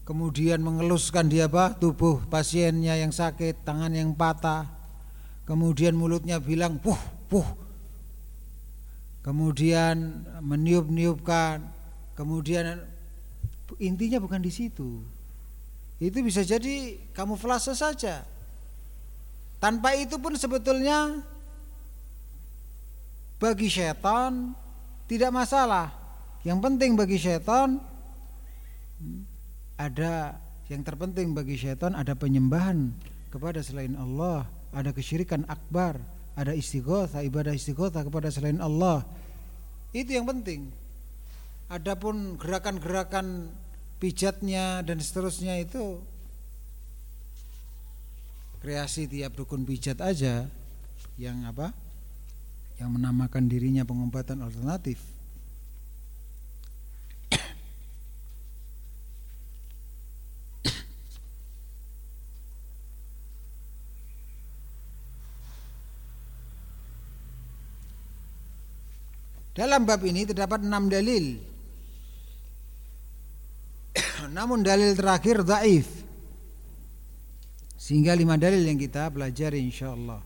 kemudian mengeluskan dia apa tubuh pasiennya yang sakit, tangan yang patah, kemudian mulutnya bilang puh puh, kemudian meniup-niupkan, kemudian intinya bukan di situ. Itu bisa jadi kamuflase saja. Tanpa itu pun sebetulnya bagi setan tidak masalah. Yang penting bagi setan ada yang terpenting bagi syaitan ada penyembahan kepada selain Allah, ada kesyirikan akbar, ada istighosa, ibadah istighosa kepada selain Allah. Itu yang penting. Adapun gerakan-gerakan pijatnya dan seterusnya itu kreasi tiap dukun pijat aja yang apa? Yang menamakan dirinya pengobatan alternatif. Dalam bab ini terdapat enam dalil. Namun dalil terakhir daif. Sehingga lima dalil yang kita pelajari insyaallah.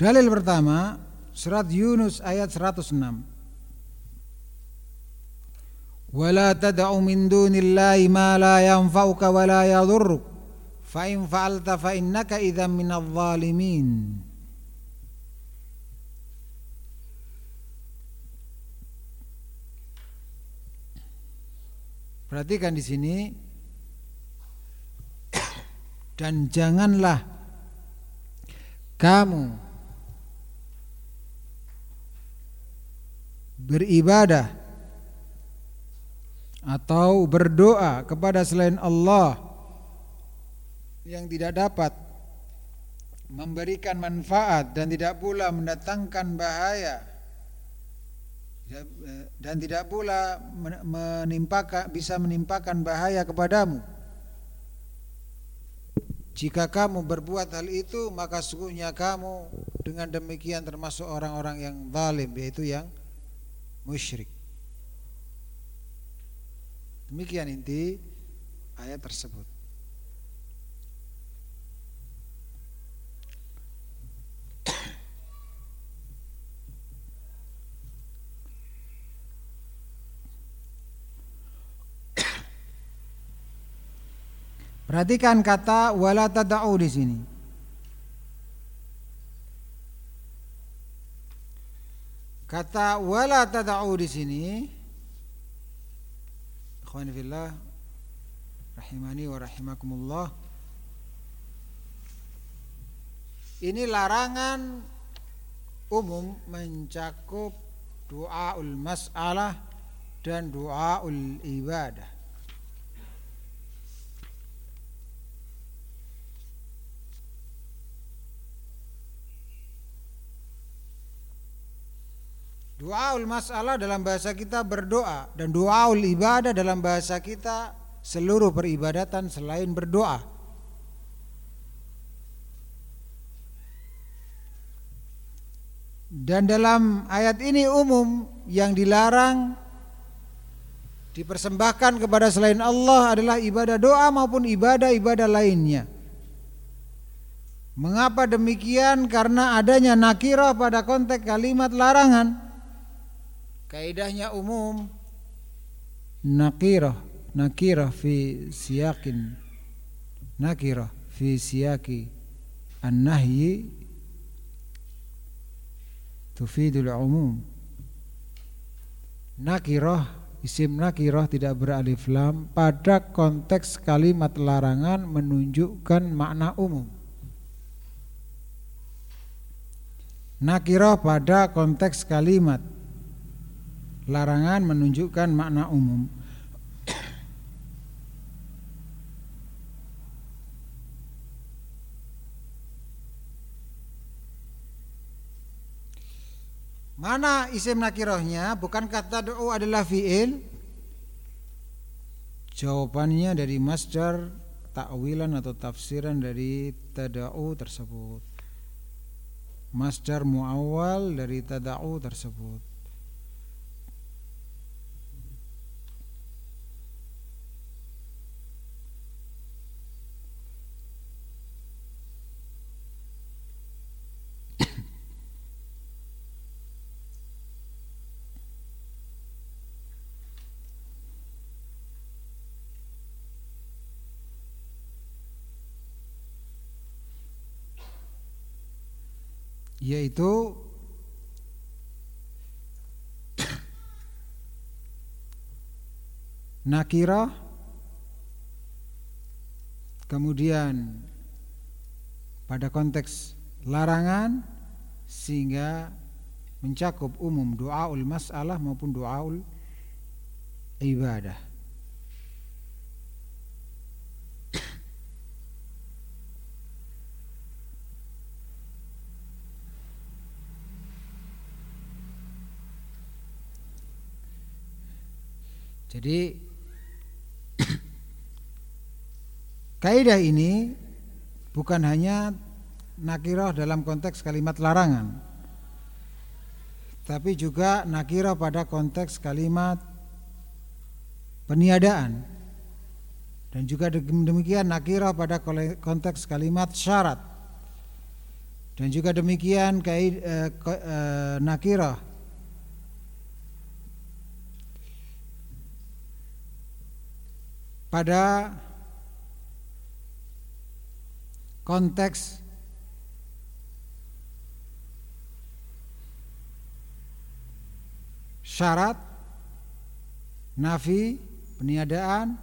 Dalil pertama surat Yunus ayat 106. Wala tad'u min dunillahi ma la yanfa'uka wa la yadhurruk fa in fa'alta fa innaka idzan minadh dhalimin. Perhatikan di sini dan janganlah kamu beribadah atau berdoa kepada selain Allah yang tidak dapat memberikan manfaat dan tidak pula mendatangkan bahaya dan tidak pula menimpakan bisa menimpakan bahaya kepadamu. Jika kamu berbuat hal itu maka sungguhnya kamu dengan demikian termasuk orang-orang yang zalim yaitu yang musyrik Demikian inti ayat tersebut. Perhatikan kata wala tada'u di sini. Kata wala tada'u di sini Ikhwani fillah rahimani wa rahimakumullah. Ini larangan umum mencakup doaul mas'alah dan doaul ibadah. Doaul masalah dalam bahasa kita berdoa dan doaul ibadah dalam bahasa kita seluruh peribadatan selain berdoa. Dan dalam ayat ini umum yang dilarang dipersembahkan kepada selain Allah adalah ibadah doa maupun ibadah-ibadah lainnya. Mengapa demikian? Karena adanya nakirah pada konteks kalimat larangan. Kaidahnya umum. Nakirah nakirah fi siyakin. Nakirah fi siyaki. An-nahyi tufidul umum. Nakirah isim nakirah tidak beralif lam pada konteks kalimat larangan menunjukkan makna umum. Nakirah pada konteks kalimat Larangan menunjukkan makna umum. Mana isim nakirohnya? Bukankah tad'u adalah fi'il? Jawabannya dari masdar takwilan atau tafsiran dari tada'u tersebut. Masdar muawwal dari tada'u tersebut. Yaitu nakira kemudian pada konteks larangan sehingga mencakup umum doaul masalah maupun doaul ibadah Jadi kaidah ini bukan hanya nakirah dalam konteks kalimat larangan tapi juga nakirah pada konteks kalimat peniadaan. Dan juga demikian nakirah pada konteks kalimat syarat. Dan juga demikian kaid, eh, eh, nakirah pada konteks syarat nafi peniadaan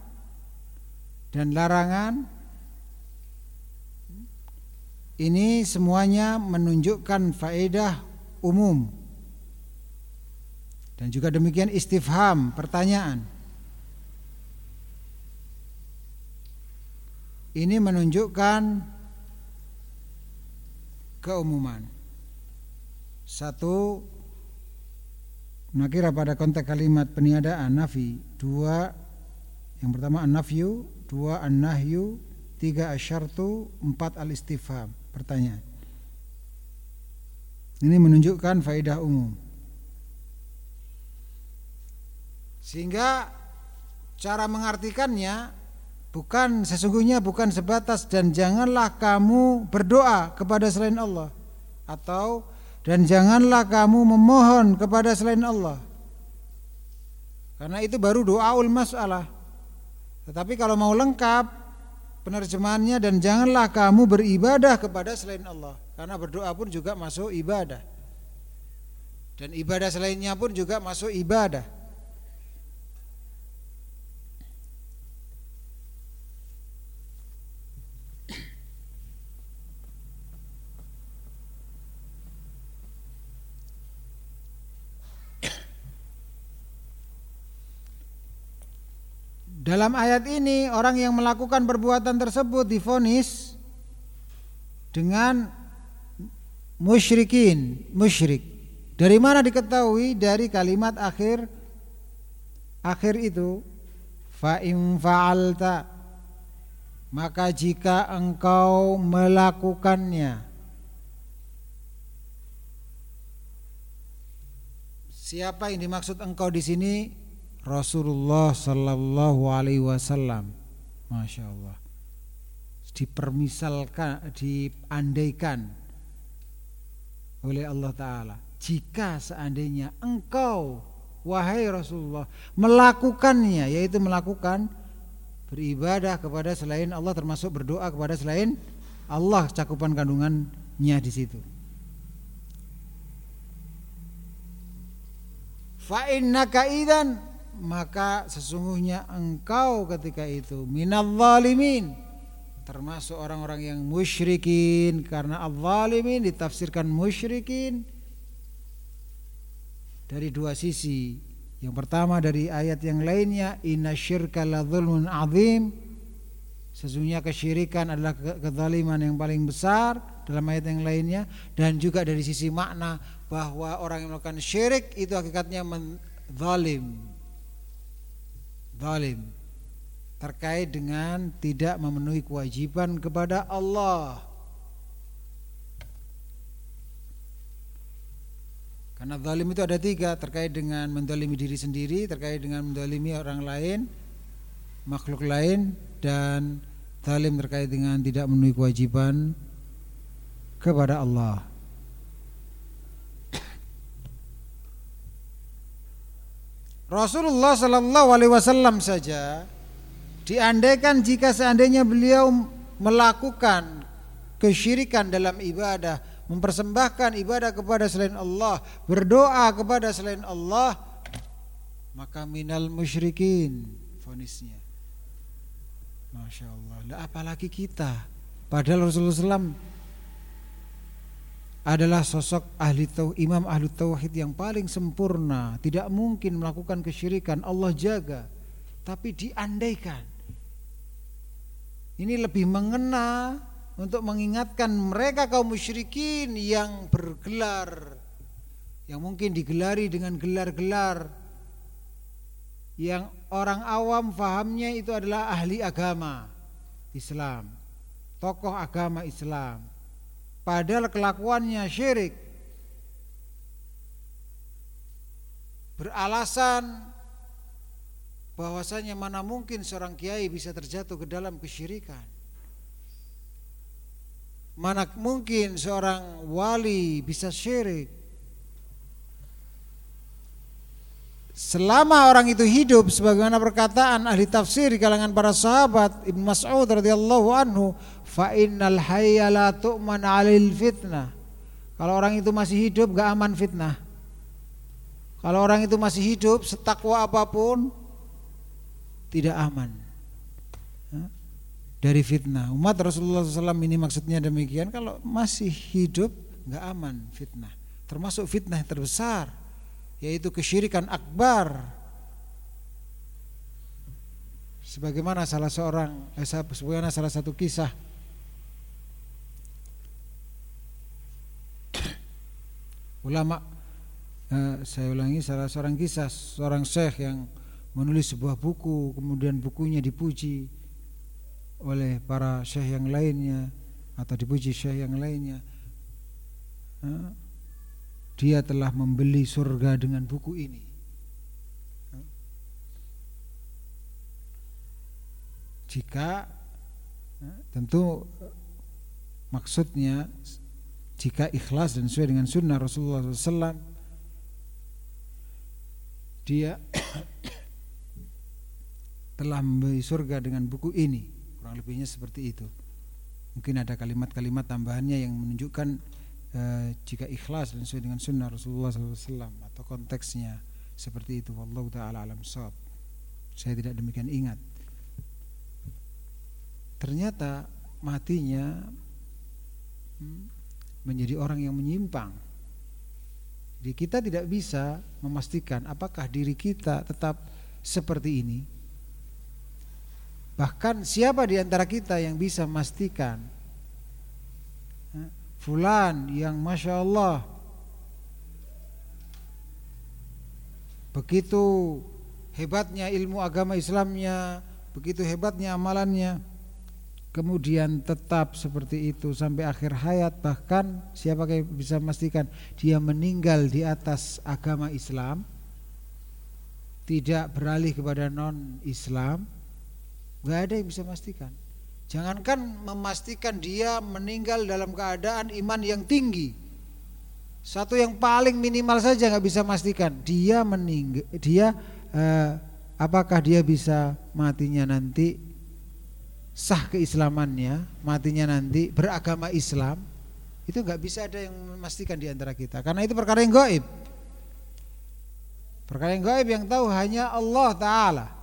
dan larangan. Ini semuanya menunjukkan faedah umum. Dan juga demikian istifham pertanyaan Ini menunjukkan keumuman. Satu nakira pada konteks kalimat peniadaan nafi. Dua yang pertama an-nafyu, dua an-nahyu, tiga asyartu, empat al-istifham, pertanyaan. Ini menunjukkan faedah umum. Sehingga cara mengartikannya Bukan sesungguhnya bukan sebatas dan janganlah kamu berdoa kepada selain Allah atau dan janganlah kamu memohon kepada selain Allah. Karena itu baru doaul masalah. Tetapi kalau mau lengkap penerjemahannya dan janganlah kamu beribadah kepada selain Allah karena berdoa pun juga masuk ibadah. Dan ibadah selainnya pun juga masuk ibadah. Dalam ayat ini orang yang melakukan perbuatan tersebut difonis dengan musyrikin, musyrik. Dari mana diketahui? Dari kalimat akhir akhir itu fa in fa'alta maka jika engkau melakukannya Siapa yang dimaksud engkau di sini? Rasulullah Sallallahu Alaihi Wasallam, masya Allah, dipermisalkan, diandaikan oleh Allah Taala. Jika seandainya engkau, wahai Rasulullah, melakukannya, yaitu melakukan beribadah kepada selain Allah, termasuk berdoa kepada selain Allah, cakupan kandungannya di situ. Fa innaka maka sesungguhnya engkau ketika itu minal zalimin termasuk orang-orang yang musyrikin karena al-zalimin ditafsirkan musyrikin dari dua sisi. Yang pertama dari ayat yang lainnya inna syirka la zulmun azim Sesungguhnya kesyirikan adalah kezaliman yang paling besar dalam ayat yang lainnya dan juga dari sisi makna bahwa orang yang melakukan syirik itu hakikatnya zalim. Zalim terkait dengan tidak memenuhi kewajiban kepada Allah. Karena zalim itu ada tiga terkait dengan mendalimi diri sendiri, terkait dengan mendalimi orang lain, makhluk lain, dan zalim terkait dengan tidak memenuhi kewajiban kepada Allah. Rasulullah Shallallahu Alaihi Wasallam saja diandaikan jika seandainya beliau melakukan kesyirikan dalam ibadah, mempersembahkan ibadah kepada selain Allah, berdoa kepada selain Allah, maka minal musyrikin fonisnya. Masya Allah. Lah apalagi kita. Padahal Rasulullah SAW adalah sosok ahli tauhid, imam ahli tauhid yang paling sempurna, tidak mungkin melakukan kesyirikan, Allah jaga. Tapi diandaikan. Ini lebih mengena untuk mengingatkan mereka kaum musyrikin yang bergelar yang mungkin digelari dengan gelar-gelar yang orang awam fahamnya itu adalah ahli agama Islam, tokoh agama Islam padahal kelakuannya syirik. Beralasan bahwasanya mana mungkin seorang kiai bisa terjatuh ke dalam kesyirikan. Mana mungkin seorang wali bisa syirik Selama orang itu hidup sebagaimana perkataan ahli tafsir di kalangan para sahabat Ibnu Mas'ud radhiyallahu anhu fa innal hayya la tu'man 'alil fitnah. Kalau orang itu masih hidup gak aman fitnah. Kalau orang itu masih hidup setakwa apa pun tidak aman dari fitnah. Umat Rasulullah SAW ini maksudnya demikian. Kalau masih hidup gak aman fitnah. Termasuk fitnah yang terbesar yaitu kesyirikan akbar. Sebagaimana salah seorang eh, sebagaimana salah satu kisah. Ulama eh, saya ulangi salah seorang kisah seorang syekh yang menulis sebuah buku kemudian bukunya dipuji oleh para syekh yang lainnya atau dipuji syekh yang lainnya. Eh, dia telah membeli surga dengan buku ini. Jika tentu maksudnya jika ikhlas dan sesuai dengan sunnah Rasulullah SAW dia telah membeli surga dengan buku ini kurang lebihnya seperti itu mungkin ada kalimat-kalimat tambahannya yang menunjukkan Eh, jika ikhlas dan sesuai dengan sunnah Rasulullah SAW atau konteksnya seperti itu wallahu taala alam sawab saya tidak demikian ingat. Ternyata matinya hmm, menjadi orang yang menyimpang. Jadi kita tidak bisa memastikan apakah diri kita tetap seperti ini. Bahkan siapa di antara kita yang bisa memastikan fulan yang masya Allah. Begitu hebatnya ilmu agama Islamnya, begitu hebatnya amalannya, kemudian tetap seperti itu sampai akhir hayat. Bahkan siapa yang bisa memastikan dia meninggal di atas agama Islam tidak beralih kepada non Islam nggak ada yang bisa memastikan Jangankan memastikan dia meninggal dalam keadaan iman yang tinggi. Satu yang paling minimal saja nggak bisa memastikan dia meninggal, dia eh, apakah dia bisa matinya nanti sah keislamannya, matinya nanti beragama Islam, itu nggak bisa ada yang memastikan di antara kita. Karena itu perkara yang gaib. Perkara yang gaib yang tahu hanya Allah Taala.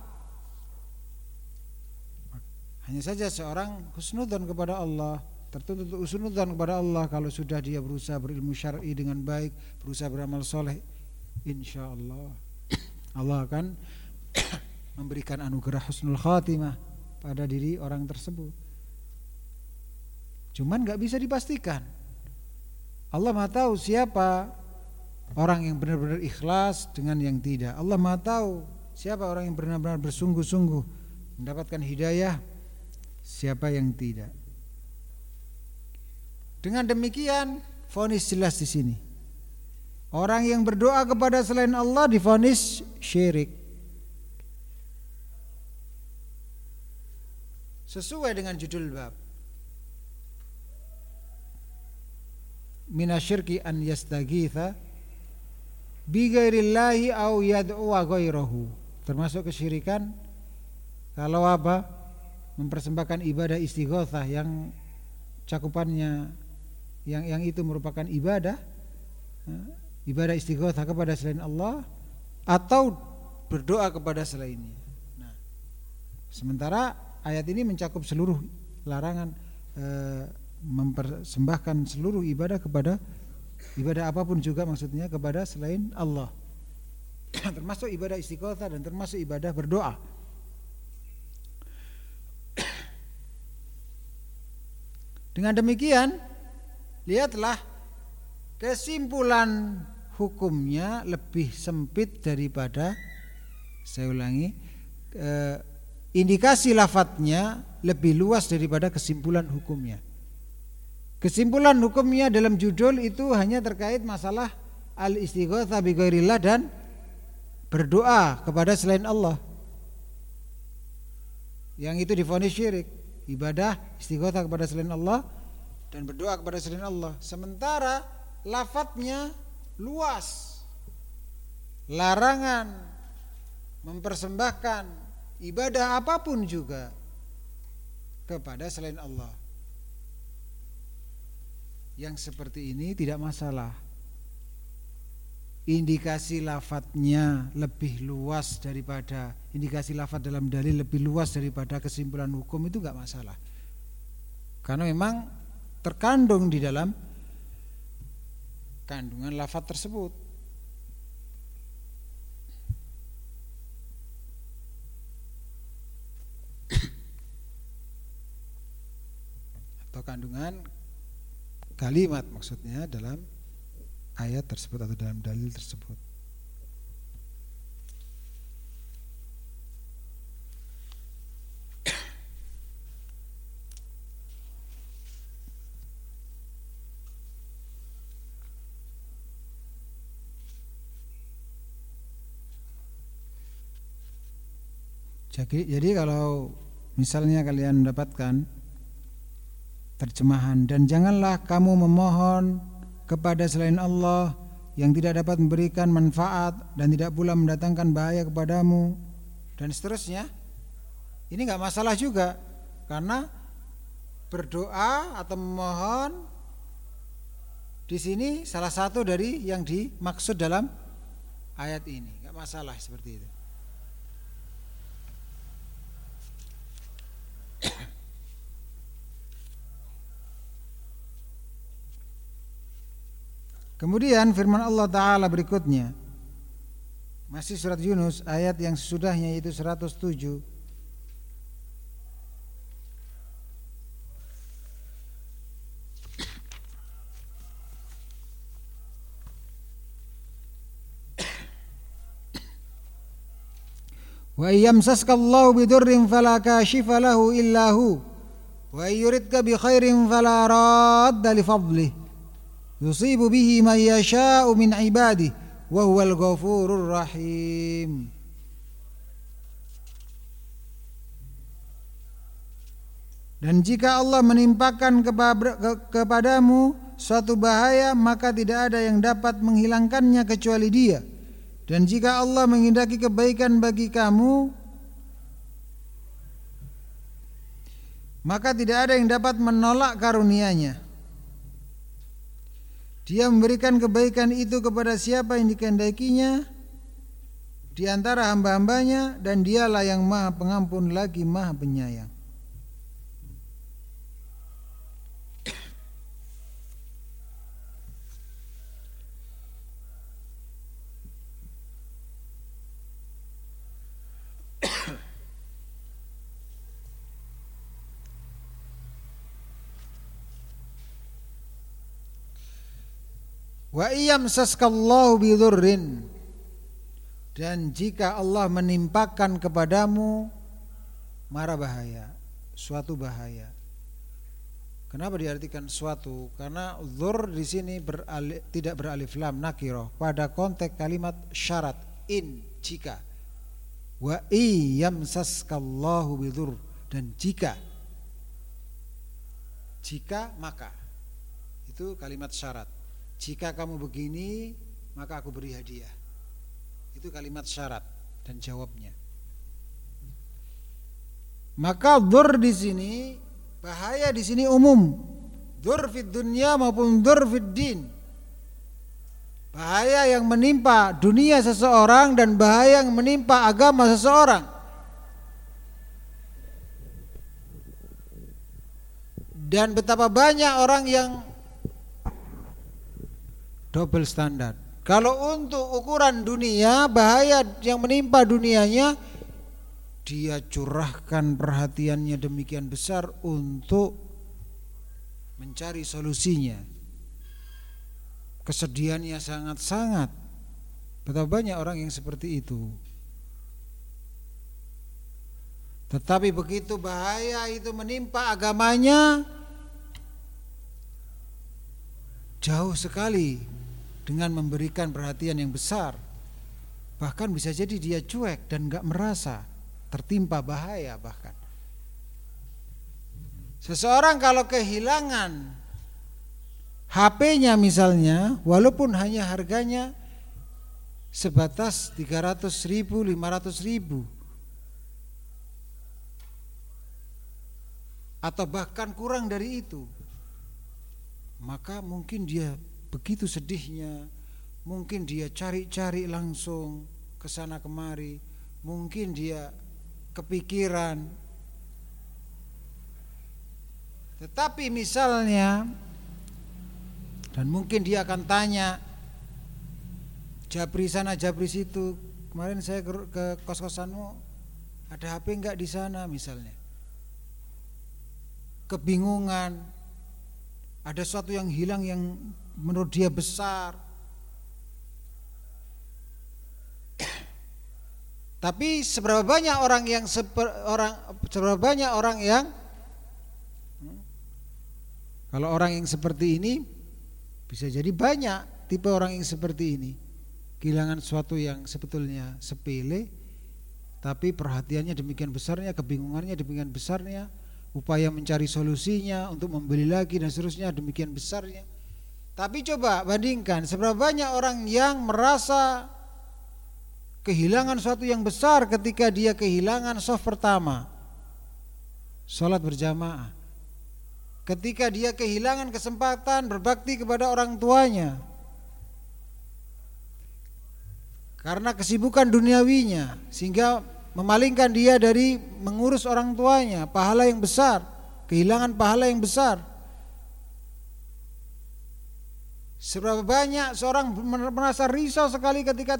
Hanya saja seorang husnudzon kepada Allah tertuntut husnudzon kepada Allah kalau sudah dia berusaha berilmu syar'i dengan baik, berusaha beramal soleh, insya Allah Allah akan memberikan anugerah husnul khatimah pada diri orang tersebut. Cuman nggak bisa dipastikan. Allah Maha tahu siapa orang yang benar-benar ikhlas dengan yang tidak. Allah Maha tahu siapa orang yang benar-benar bersungguh-sungguh mendapatkan hidayah, siapa yang tidak. Dengan demikian, fonis jelas di sini. Orang yang berdoa kepada selain Allah difonis syirik. sesuai dengan judul bab minasyirki an yastaghitha bi ghairillahi au yad'u ghairahu termasuk kesyirikan kalau apa mempersembahkan ibadah istighothah yang cakupannya yang yang itu merupakan ibadah ibadah istighothah kepada selain Allah atau berdoa kepada selainnya. Nah, sementara ayat ini mencakup seluruh larangan e, mempersembahkan seluruh ibadah kepada ibadah apa pun juga maksudnya kepada selain Allah. termasuk ibadah istiqosa dan termasuk ibadah berdoa. Dengan demikian, lihatlah kesimpulan hukumnya lebih sempit daripada saya ulangi eh, indikasi lafadznya lebih luas daripada kesimpulan hukumnya. Kesimpulan hukumnya dalam judul itu hanya terkait masalah al-istighatsah bi dan berdoa kepada selain Allah. Yang itu difonis syirik, ibadah istighatsah kepada selain Allah dan berdoa kepada selain Allah. Sementara lafadznya luas. Larangan mempersembahkan ibadah apa pun juga kepada selain Allah. Yang seperti ini tidak masalah. Indikasi lafadznya lebih luas daripada indikasi lafadz dalam dalil lebih luas daripada kesimpulan hukum itu enggak masalah. Karena memang terkandung di dalam kandungan lafadz tersebut. kandungan kalimat maksudnya dalam ayat tersebut atau dalam dalil tersebut. Jadi, jadi kalau misalnya kalian mendapatkan terjemahan dan janganlah kamu memohon kepada selain Allah yang tidak dapat memberikan manfaat dan tidak pula mendatangkan bahaya kepadamu. Dan seterusnya. Ini nggak masalah juga karena berdoa atau memohon di sini salah satu dari yang dimaksud dalam ayat ini. Nggak masalah seperti itu Kemudian firman Allah Ta'ala berikutnya. Masih surat Yunus ayat yang sesudahnya yaitu 107 Wa yamsaska Allah bidurrin fala kashifa lahu illa hu. Wa yuridka bi khairin fala radda li fadlihi yusibu bihi man yasha'u min ibadihi wa huwal ghafurur Dan jika Allah menimpakan kepadamu suatu bahaya maka tidak ada yang dapat menghilangkannya kecuali Dia. Dan jika Allah menghendaki kebaikan bagi kamu maka tidak ada yang dapat menolak karunia-Nya. Dia memberikan kebaikan itu kepada siapa yang dikehendakinya di antara hamba-hambanya dan dialah yang maha pengampun lagi maha penyayang. Wa iyam saskallahu bidurrin dan jika Allah menimpakan kepadamu mara bahaya, suatu bahaya. Kenapa diartikan suatu? Karena zur di sini tidak beralif lam nakiro pada konteks kalimat syarat in jika. Wa iyamsaskallahu bidur dan jika jika maka. Itu kalimat syarat jika kamu begini maka aku beri hadiah. Itu kalimat syarat dan jawabnya. Maka dur di sini bahaya di sini umum. Dur fid dunia maupun dur fid din. Bahaya yang menimpa dunia seseorang dan bahaya yang menimpa agama seseorang. Dan betapa banyak orang yang double standar kalau untuk ukuran dunia, bahaya yang menimpa dunianya, dia curahkan perhatiannya demikian besar untuk mencari solusinya. Kesedihannya sangat-sangat. Betapa banyak orang yang seperti itu. Tetapi begitu bahaya itu menimpa agamanya, jauh sekali dengan memberikan perhatian yang besar. Bahkan bisa jadi dia cuek dan gak merasa tertimpa bahaya bahkan. Seseorang kalau kehilangan HP-nya misalnya, walaupun hanya harganya sebatas 300 ribu, 500 ribu, atau bahkan kurang dari itu, maka mungkin dia begitu sedihnya, mungkin dia cari-cari langsung ke sana kemari, mungkin dia kepikiran. Tetapi misalnya dan mungkin dia akan tanya Jabri sana Jabri situ kemarin saya ke, ke kos-kosanmu ada HP enggak di sana misalnya kebingungan ada sesuatu yang hilang yang menurut dia besar. Tapi seberapa banyak orang yang seper, orang seberapa banyak orang yang kalau orang yang seperti ini bisa jadi banyak tipe orang yang seperti ini kehilangan sesuatu yang sebetulnya sepele tapi perhatiannya demikian besarnya kebingungannya demikian besarnya upaya mencari solusinya untuk membeli lagi dan seterusnya demikian besarnya tapi coba bandingkan seberapa banyak orang yang merasa kehilangan sesuatu yang besar ketika dia kehilangan soft pertama. Sholat berjamaah. Ketika dia kehilangan kesempatan berbakti kepada orang tuanya. Karena kesibukan duniawinya sehingga memalingkan dia dari mengurus orang tuanya, pahala yang besar, kehilangan pahala yang besar. Seberapa banyak seorang merasa risau sekali ketika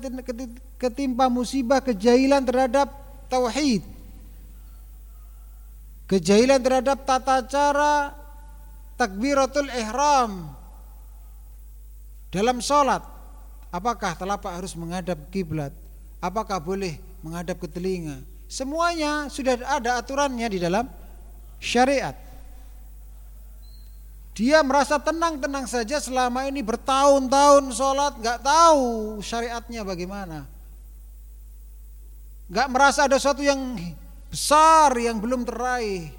ketimpa musibah kejahilan terhadap tauhid. Kejahilan terhadap tata cara takbiratul ihram dalam sholat. Apakah telapak harus menghadap kiblat? Apakah boleh menghadap ke telinga? Semuanya sudah ada aturannya di dalam syariat. Dia merasa tenang-tenang saja selama ini bertahun-tahun sholat nggak tahu syariatnya bagaimana. Nggak merasa ada sesuatu yang besar yang belum teraih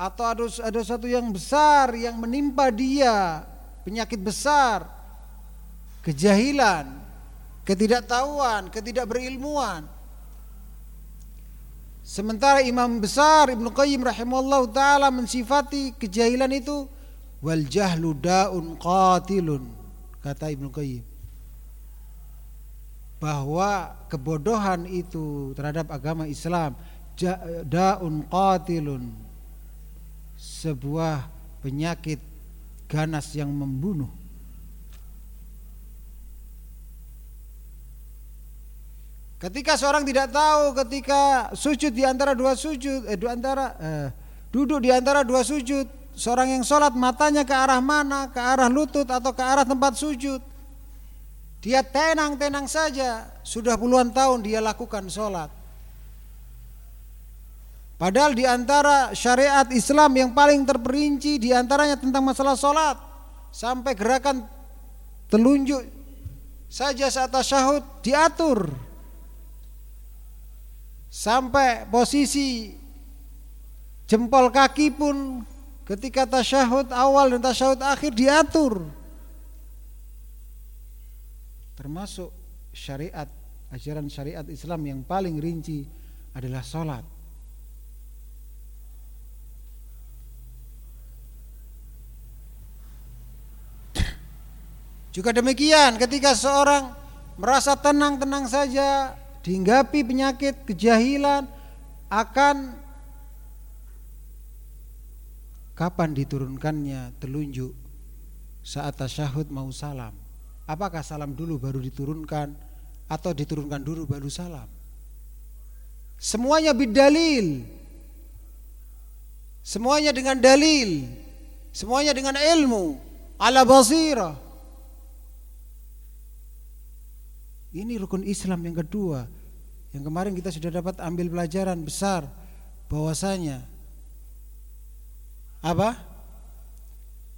atau ada ada sesuatu yang besar yang menimpa dia penyakit besar kejahilan ketidaktahuan ketidakberilmuan sementara imam besar Ibnu Qayyim rahimahullah taala mensifati kejahilan itu wal jahlu daun qatilun kata Ibnu Qayyim. Bahwa kebodohan itu terhadap agama Islam daun qatilun sebuah penyakit ganas yang membunuh. Ketika seorang tidak tahu ketika sujud di antara dua sujud eh, di antara eh, duduk di antara dua sujud Seorang yang sholat matanya ke arah mana? Ke arah lutut atau ke arah tempat sujud? Dia tenang-tenang saja, sudah puluhan tahun dia lakukan sholat. Padahal di antara syariat Islam yang paling terperinci di antaranya tentang masalah sholat sampai gerakan telunjuk saja saat tasyahud diatur sampai posisi jempol kaki pun ketika tasyahud awal dan tasyahud akhir diatur. Termasuk syariat ajaran syariat Islam yang paling rinci adalah sholat. Juga demikian ketika seorang merasa tenang-tenang saja dihinggapi penyakit kejahilan akan kapan diturunkannya telunjuk saat tasyahud mau salam Apakah salam dulu baru diturunkan atau diturunkan dulu baru salam? Semuanya bidalil. Semuanya dengan dalil. Semuanya dengan ilmu. Ala basira. Ini rukun Islam yang kedua. Yang kemarin kita sudah dapat ambil pelajaran besar bahwasanya apa?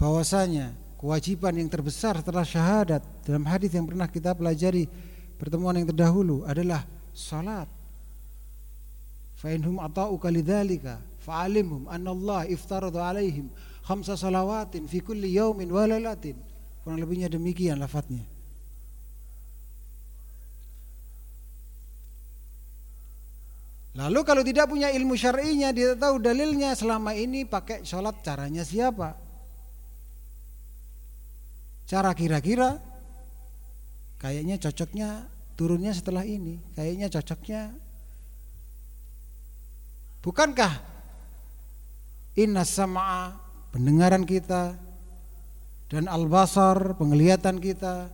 Bahwasanya kewajiban yang terbesar setelah syahadat dalam hadis yang pernah kita pelajari pertemuan yang terdahulu adalah salat. Fa inhum ata'u kalidzalika fa'alimhum anna Allah iftarada alaihim khamsa salawatin fi kulli yaumin wa lailatin. Kurang lebihnya demikian lafadznya. Lalu kalau tidak punya ilmu syar'inya dia tahu dalilnya. Selama ini pakai sholat caranya siapa? Cara kira-kira. Kayaknya cocoknya turunnya setelah ini, kayaknya cocoknya. Bukankah inna sama'a pendengaran kita dan al-basar penglihatan kita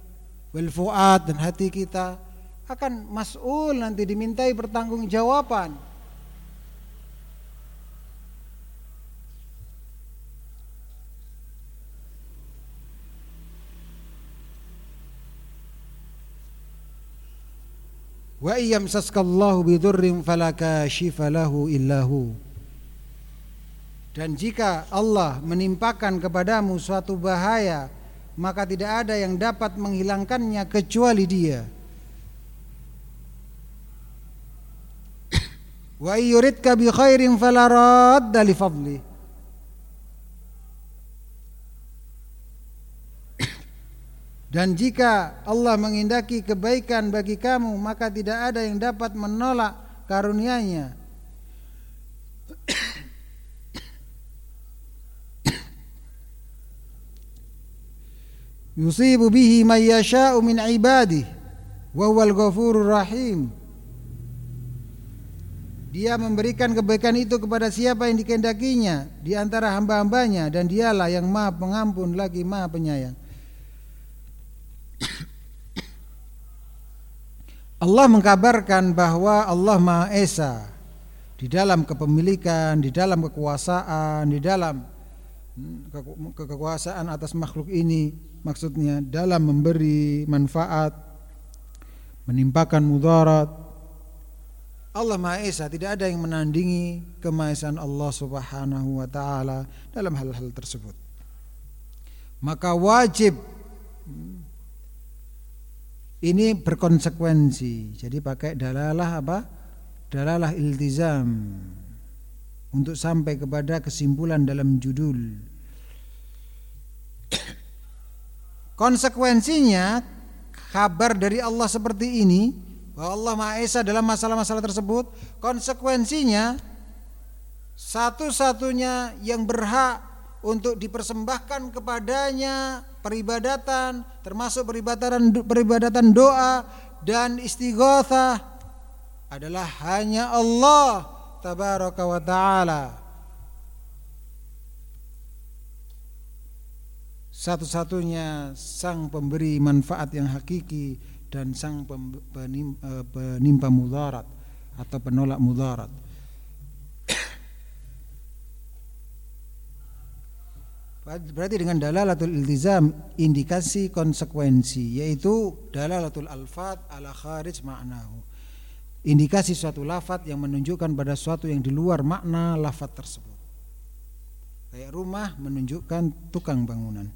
wal fuad dan hati kita akan mas'ul nanti dimintai pertanggungjawaban Wa iyamsaskallahu bidurrin falaka shifalahu illahu. Dan jika Allah menimpakan kepadamu suatu bahaya, maka tidak ada yang dapat menghilangkannya kecuali Dia. Wa yuridka bi khairin fala radda li fadli. Dan jika Allah mengindaki kebaikan bagi kamu maka tidak ada yang dapat menolak karunia-Nya. Yusibu bihi may yasha'u min ibadihi wa huwal ghafurur rahim. Dia memberikan kebaikan itu kepada siapa yang dikehendakinya di antara hamba-hambanya dan dialah yang Maha Pengampun lagi Maha Penyayang. Allah mengkabarkan bahwa Allah Maha Esa di dalam kepemilikan, di dalam kekuasaan, di dalam hmm, kekuasaan atas makhluk ini maksudnya dalam memberi manfaat, menimpakan mudarat. Allah Maha Esa tidak ada yang menandingi kemaesaan Allah Subhanahu wa taala dalam hal-hal tersebut. Maka wajib ini berkonsekuensi. Jadi pakai dalalah apa? Dalalah iltizam untuk sampai kepada kesimpulan dalam judul. Konsekuensinya kabar dari Allah seperti ini bahwa Allah Maha Esa dalam masalah-masalah tersebut, konsekuensinya satu-satunya yang berhak untuk dipersembahkan kepadanya peribadatan termasuk peribadatan peribadatan doa dan istighatsah adalah hanya Allah tabaraka wa taala. Satu-satunya sang pemberi manfaat yang hakiki dan sang eh, penimpa mudarat atau penolak mudarat. Berarti dengan dalalatul iltizam indikasi konsekuensi yaitu dalalatul alfat ala kharij ma'nahu. Indikasi suatu lafat yang menunjukkan pada suatu yang di luar makna lafat tersebut. Kayak rumah menunjukkan tukang bangunan.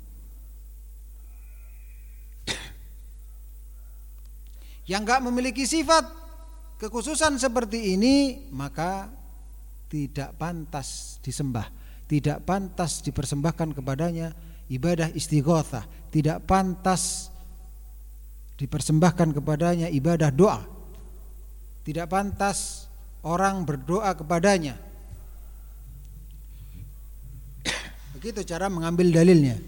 Yang enggak memiliki sifat kekhususan seperti ini maka tidak pantas disembah tidak pantas dipersembahkan kepadanya ibadah istighothah, tidak pantas dipersembahkan kepadanya ibadah doa. Tidak pantas orang berdoa kepadanya. Begitu cara mengambil dalilnya.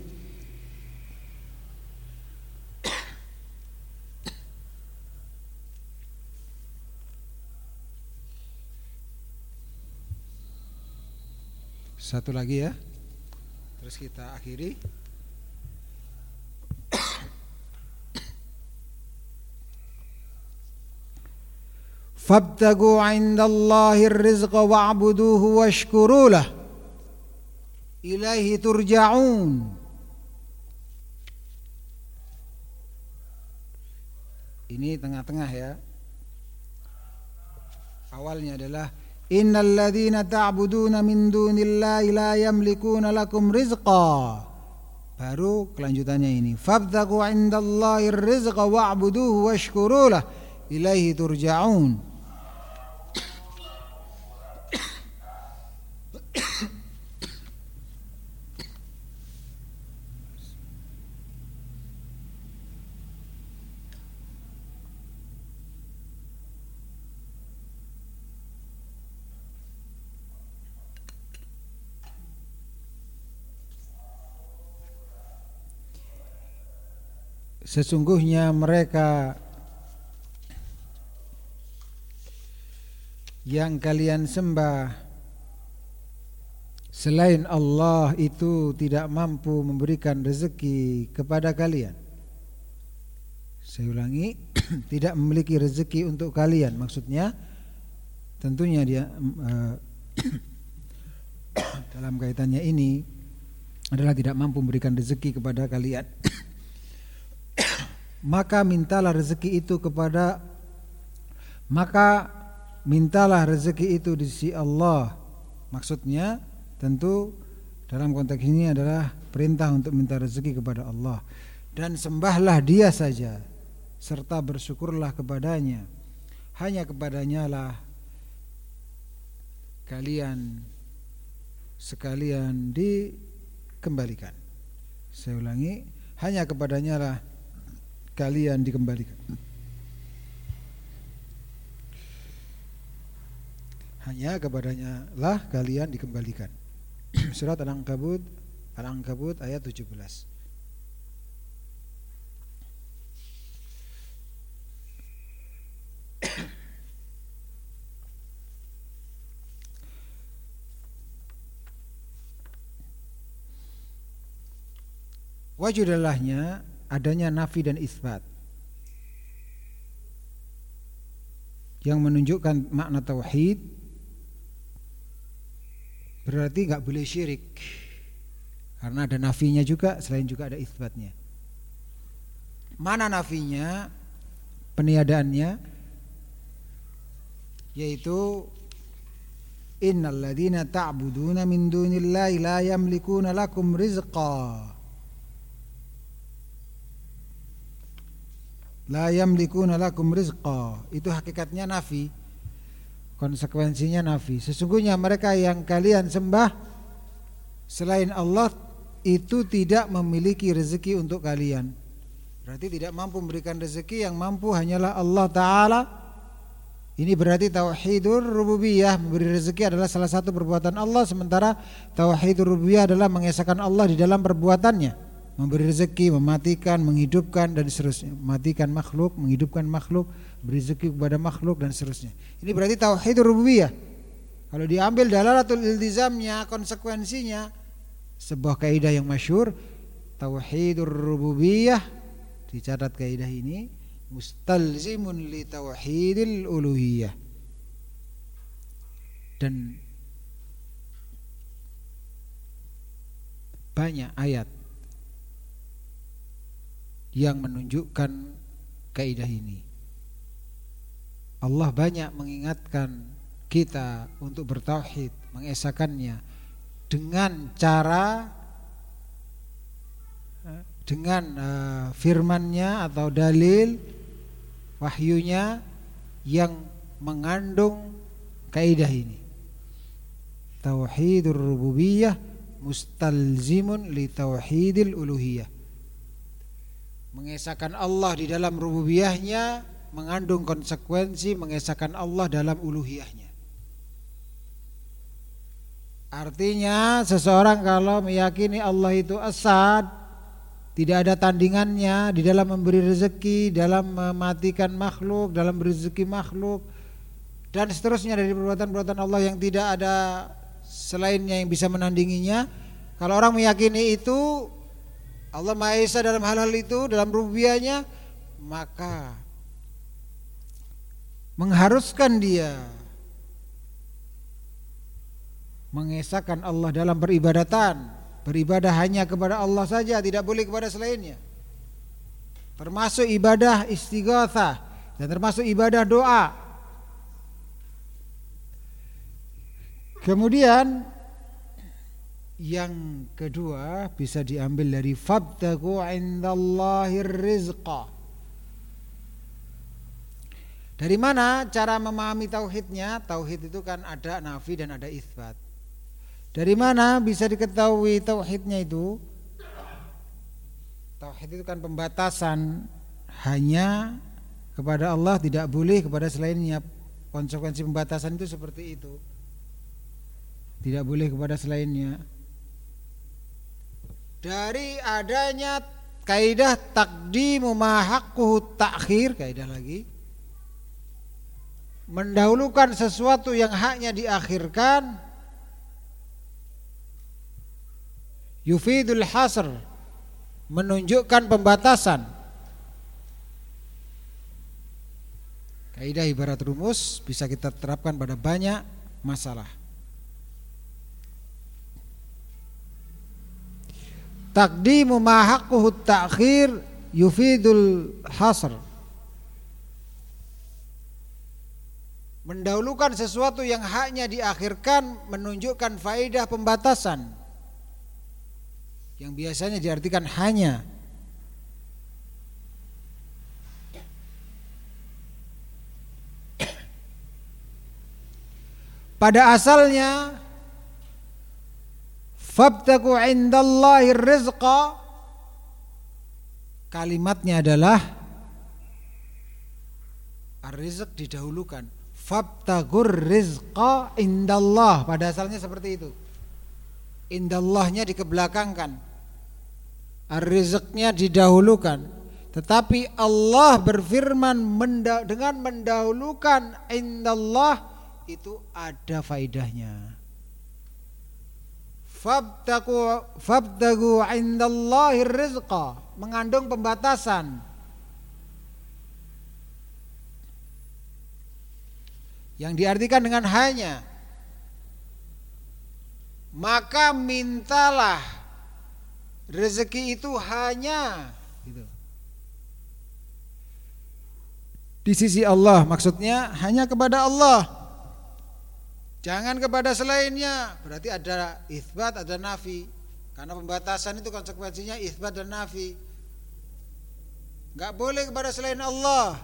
Satu lagi ya. Terus kita akhiri. Fabtagu 'indallahi ar-rizqa wa'buduhu washkuru lah. Ilaihi turja'un. Ini tengah-tengah ya. Awalnya adalah Innal ladzina ta'buduna min dunillahi la yamlikuna lakum rizqa. Baru kelanjutannya ini. Fabtagu 'indallahi rizqa wa'buduhu washkurulah ilaihi turja'un. Sesungguhnya mereka yang kalian sembah selain Allah itu tidak mampu memberikan rezeki kepada kalian. Saya ulangi, tidak memiliki rezeki untuk kalian. Maksudnya tentunya dia uh, dalam kaitannya ini adalah tidak mampu memberikan rezeki kepada kalian maka mintalah rezeki itu kepada maka mintalah rezeki itu di sisi Allah. Maksudnya tentu dalam konteks ini adalah perintah untuk minta rezeki kepada Allah dan sembahlah Dia saja serta bersyukurlah kepadanya. Hanya kepadanya lah kalian sekalian dikembalikan. Saya ulangi, hanya kepadanya lah kalian dikembalikan. Hanya kepadanya lah kalian dikembalikan. Surat Al-Ankabut Al-Ankabut ayat 17. Wajudallahnya adanya nafi dan isbat. Yang menunjukkan makna tauhid berarti nggak boleh syirik. Karena ada nafinya juga selain juga ada isbatnya. Mana nafinya? Peniadaannya? Yaitu innalladzina ta'buduna min dunillahi la yamlikuna lakum rizqa La yamlikuna lakum rizqa. Itu hakikatnya nafi. Konsekuensinya nafi. Sesungguhnya mereka yang kalian sembah selain Allah itu tidak memiliki rezeki untuk kalian. Berarti tidak mampu memberikan rezeki yang mampu hanyalah Allah taala. Ini berarti tauhidur rububiyah, memberi rezeki adalah salah satu perbuatan Allah sementara tauhidur rububiyah adalah mengesahkan Allah di dalam perbuatannya memberi rezeki, mematikan, menghidupkan dan seterusnya. Matikan makhluk, menghidupkan makhluk, beri rezeki kepada makhluk dan seterusnya. Ini berarti tauhid rububiyah. Kalau diambil dalalatul iltizamnya, konsekuensinya sebuah kaidah yang masyhur tauhidur rububiyah dicatat kaidah ini mustalzimun li tauhidil uluhiyah. Dan banyak ayat yang menunjukkan kaidah ini. Allah banyak mengingatkan kita untuk bertauhid, mengesakannya dengan cara dengan uh, firmannya atau dalil wahyunya yang mengandung kaidah ini. Tauhidur rububiyah mustalzimun li tauhidil uluhiyah. Mengesahkan Allah di dalam rububiyahnya mengandung konsekuensi mengesahkan Allah dalam uluhiyahnya. Artinya seseorang kalau meyakini Allah itu asad Tidak ada tandingannya di dalam memberi rezeki Dalam mematikan makhluk Dalam rezeki makhluk Dan seterusnya dari perbuatan-perbuatan Allah yang tidak ada Selainnya yang bisa menandinginya Kalau orang meyakini itu Allah Maha Esa dalam hal-hal itu Dalam rubiahnya Maka Mengharuskan dia mengesahkan Allah dalam beribadatan beribadah hanya kepada Allah saja tidak boleh kepada selainnya. Termasuk ibadah istighatsah dan termasuk ibadah doa. Kemudian yang kedua bisa diambil dari fabtagu indallahir rizqa dari mana cara memahami tauhidnya? Tauhid itu kan ada nafi dan ada isbat. Dari mana bisa diketahui tauhidnya itu? Tauhid itu kan pembatasan hanya kepada Allah tidak boleh kepada selainnya. Konsekuensi pembatasan itu seperti itu. Tidak boleh kepada selainnya. Dari adanya kaidah takdimu ma haqquhu ta'khir, kaidah lagi. Mendahulukan sesuatu yang haknya diakhirkan yufidul hasr menunjukkan pembatasan kaidah ibarat rumus bisa kita terapkan pada banyak masalah takdimu ma haqquhu ta'khir yufidul hasr. Mendahulukan sesuatu yang haknya diakhirkan menunjukkan faedah pembatasan. Yang biasanya diartikan hanya. Pada asalnya fabtaku indallahi rizqa. Kalimatnya adalah rizq didahulukan. Fabtagur rizqa indallah. Pada asalnya seperti itu. Indallahnya dikebelakangkan. Riziknya didahulukan. Tetapi Allah berfirman menda dengan mendahulukan indallah itu ada faidahnya fabtaku fabtagu indallahi rizqa. Mengandung pembatasan. Yang diartikan dengan hanya. Maka mintalah rezeki itu hanya gitu. di sisi Allah maksudnya hanya kepada Allah jangan kepada selainnya. Berarti ada isbat ada nafi. Karena pembatasan itu konsekuensinya isbat dan nafi. Nggak boleh kepada selain Allah.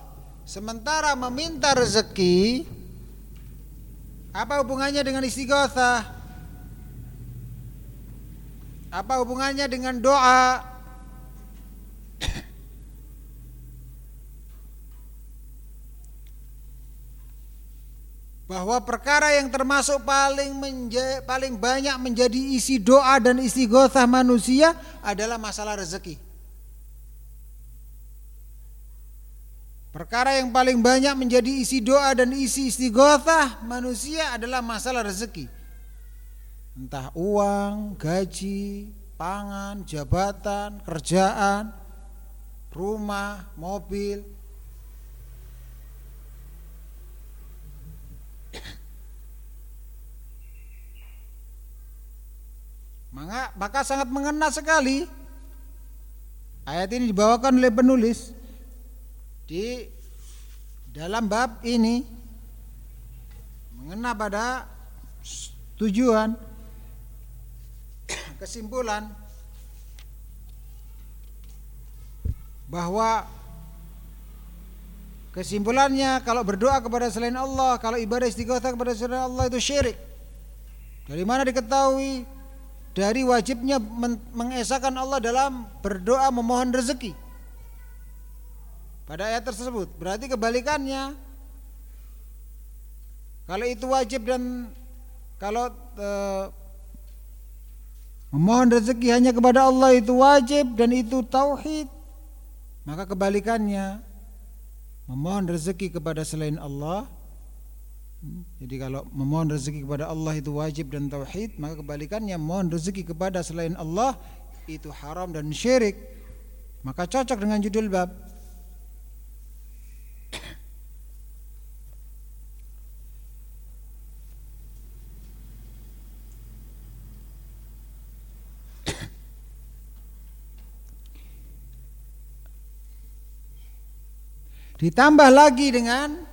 Sementara meminta rezeki apa hubungannya dengan istighatsah apa hubungannya dengan doa? Bahwa perkara yang termasuk paling menja, paling banyak menjadi isi doa dan isi gosah manusia adalah masalah rezeki. Perkara yang paling banyak menjadi isi doa dan isi istighothah manusia adalah masalah rezeki entah uang, gaji, pangan, jabatan, kerjaan, rumah, mobil. Maka, maka sangat mengena sekali ayat ini dibawakan oleh penulis di dalam bab ini mengena pada tujuan kesimpulan bahwa kesimpulannya kalau berdoa kepada selain Allah, kalau ibadah istighatsah kepada selain Allah itu syirik. Dari mana diketahui? Dari wajibnya mengesahkan Allah dalam berdoa memohon rezeki. Pada ayat tersebut, berarti kebalikannya. Kalau itu wajib dan kalau e, memohon rezeki hanya kepada Allah itu wajib dan itu tauhid, maka kebalikannya memohon rezeki kepada selain Allah jadi kalau memohon rezeki kepada Allah itu wajib dan tauhid maka kebalikannya memohon rezeki kepada selain Allah itu haram dan syirik. Maka cocok dengan judul bab. Ditambah lagi dengan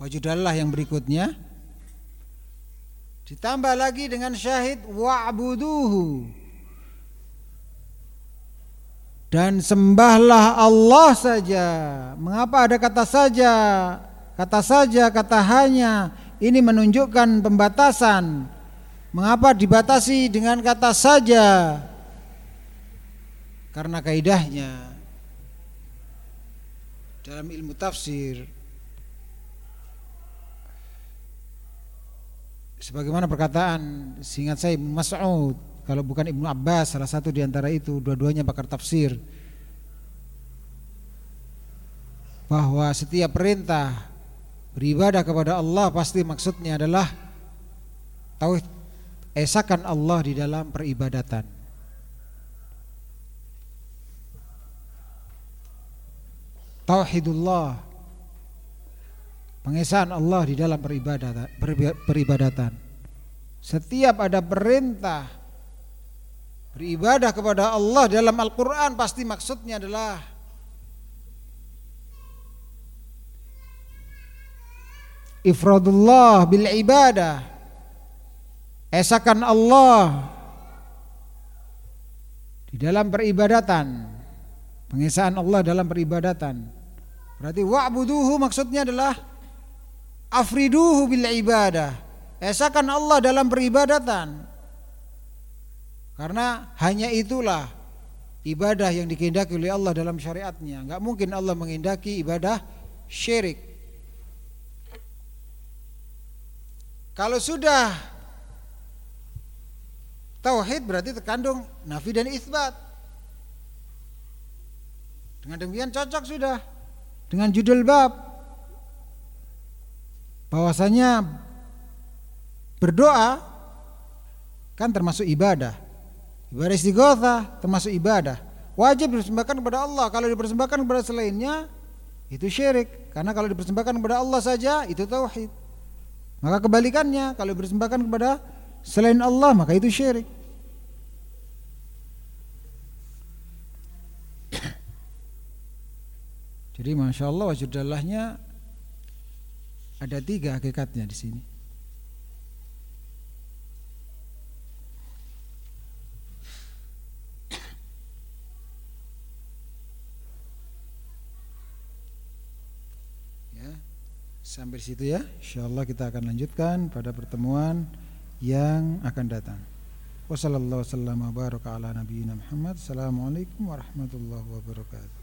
wajudallah yang berikutnya. Ditambah lagi dengan syahid wa'buduhu. Dan sembahlah Allah saja. Mengapa ada kata saja? Kata saja, kata hanya. Ini menunjukkan pembatasan. Mengapa dibatasi dengan kata saja? Karena kaidahnya dalam ilmu tafsir sebagaimana perkataan singkat saya Mas'ud kalau bukan Ibnu Abbas salah satu di antara itu dua-duanya pakar tafsir. Bahwa setiap perintah beribadah kepada Allah pasti maksudnya adalah tauhid esakan Allah di dalam peribadatan. Tauhidullah pengesahan Allah di dalam peribadatan, peribadatan. Setiap ada perintah beribadah kepada Allah dalam Al-Qur'an pasti maksudnya adalah ifradullah bil ibadah. Esakan Allah di dalam peribadatan. Pengesahan Allah dalam peribadatan. Berarti wa'buduhu maksudnya adalah afriduhu bil ibadah. Esakan Allah dalam peribadatan. Karena hanya itulah ibadah yang dikehendaki oleh Allah dalam syariatnya. Enggak mungkin Allah mengendaki ibadah syirik. Kalau sudah tauhid berarti terkandung nafi dan isbat. Dengan demikian cocok sudah dengan judul bab bahwasanya berdoa kan termasuk ibadah. Ibadah istighosa termasuk ibadah. Wajib dipersembahkan kepada Allah. Kalau dipersembahkan kepada selainnya itu syirik. Karena kalau dipersembahkan kepada Allah saja itu tauhid. Maka kebalikannya kalau dipersembahkan kepada selain Allah maka itu syirik. Jadi masya Allah wajudallahnya ada tiga hakikatnya di sini. Ya, sampai situ ya. Insya Allah kita akan lanjutkan pada pertemuan yang akan datang. Wassalamualaikum warahmatullahi wabarakatuh.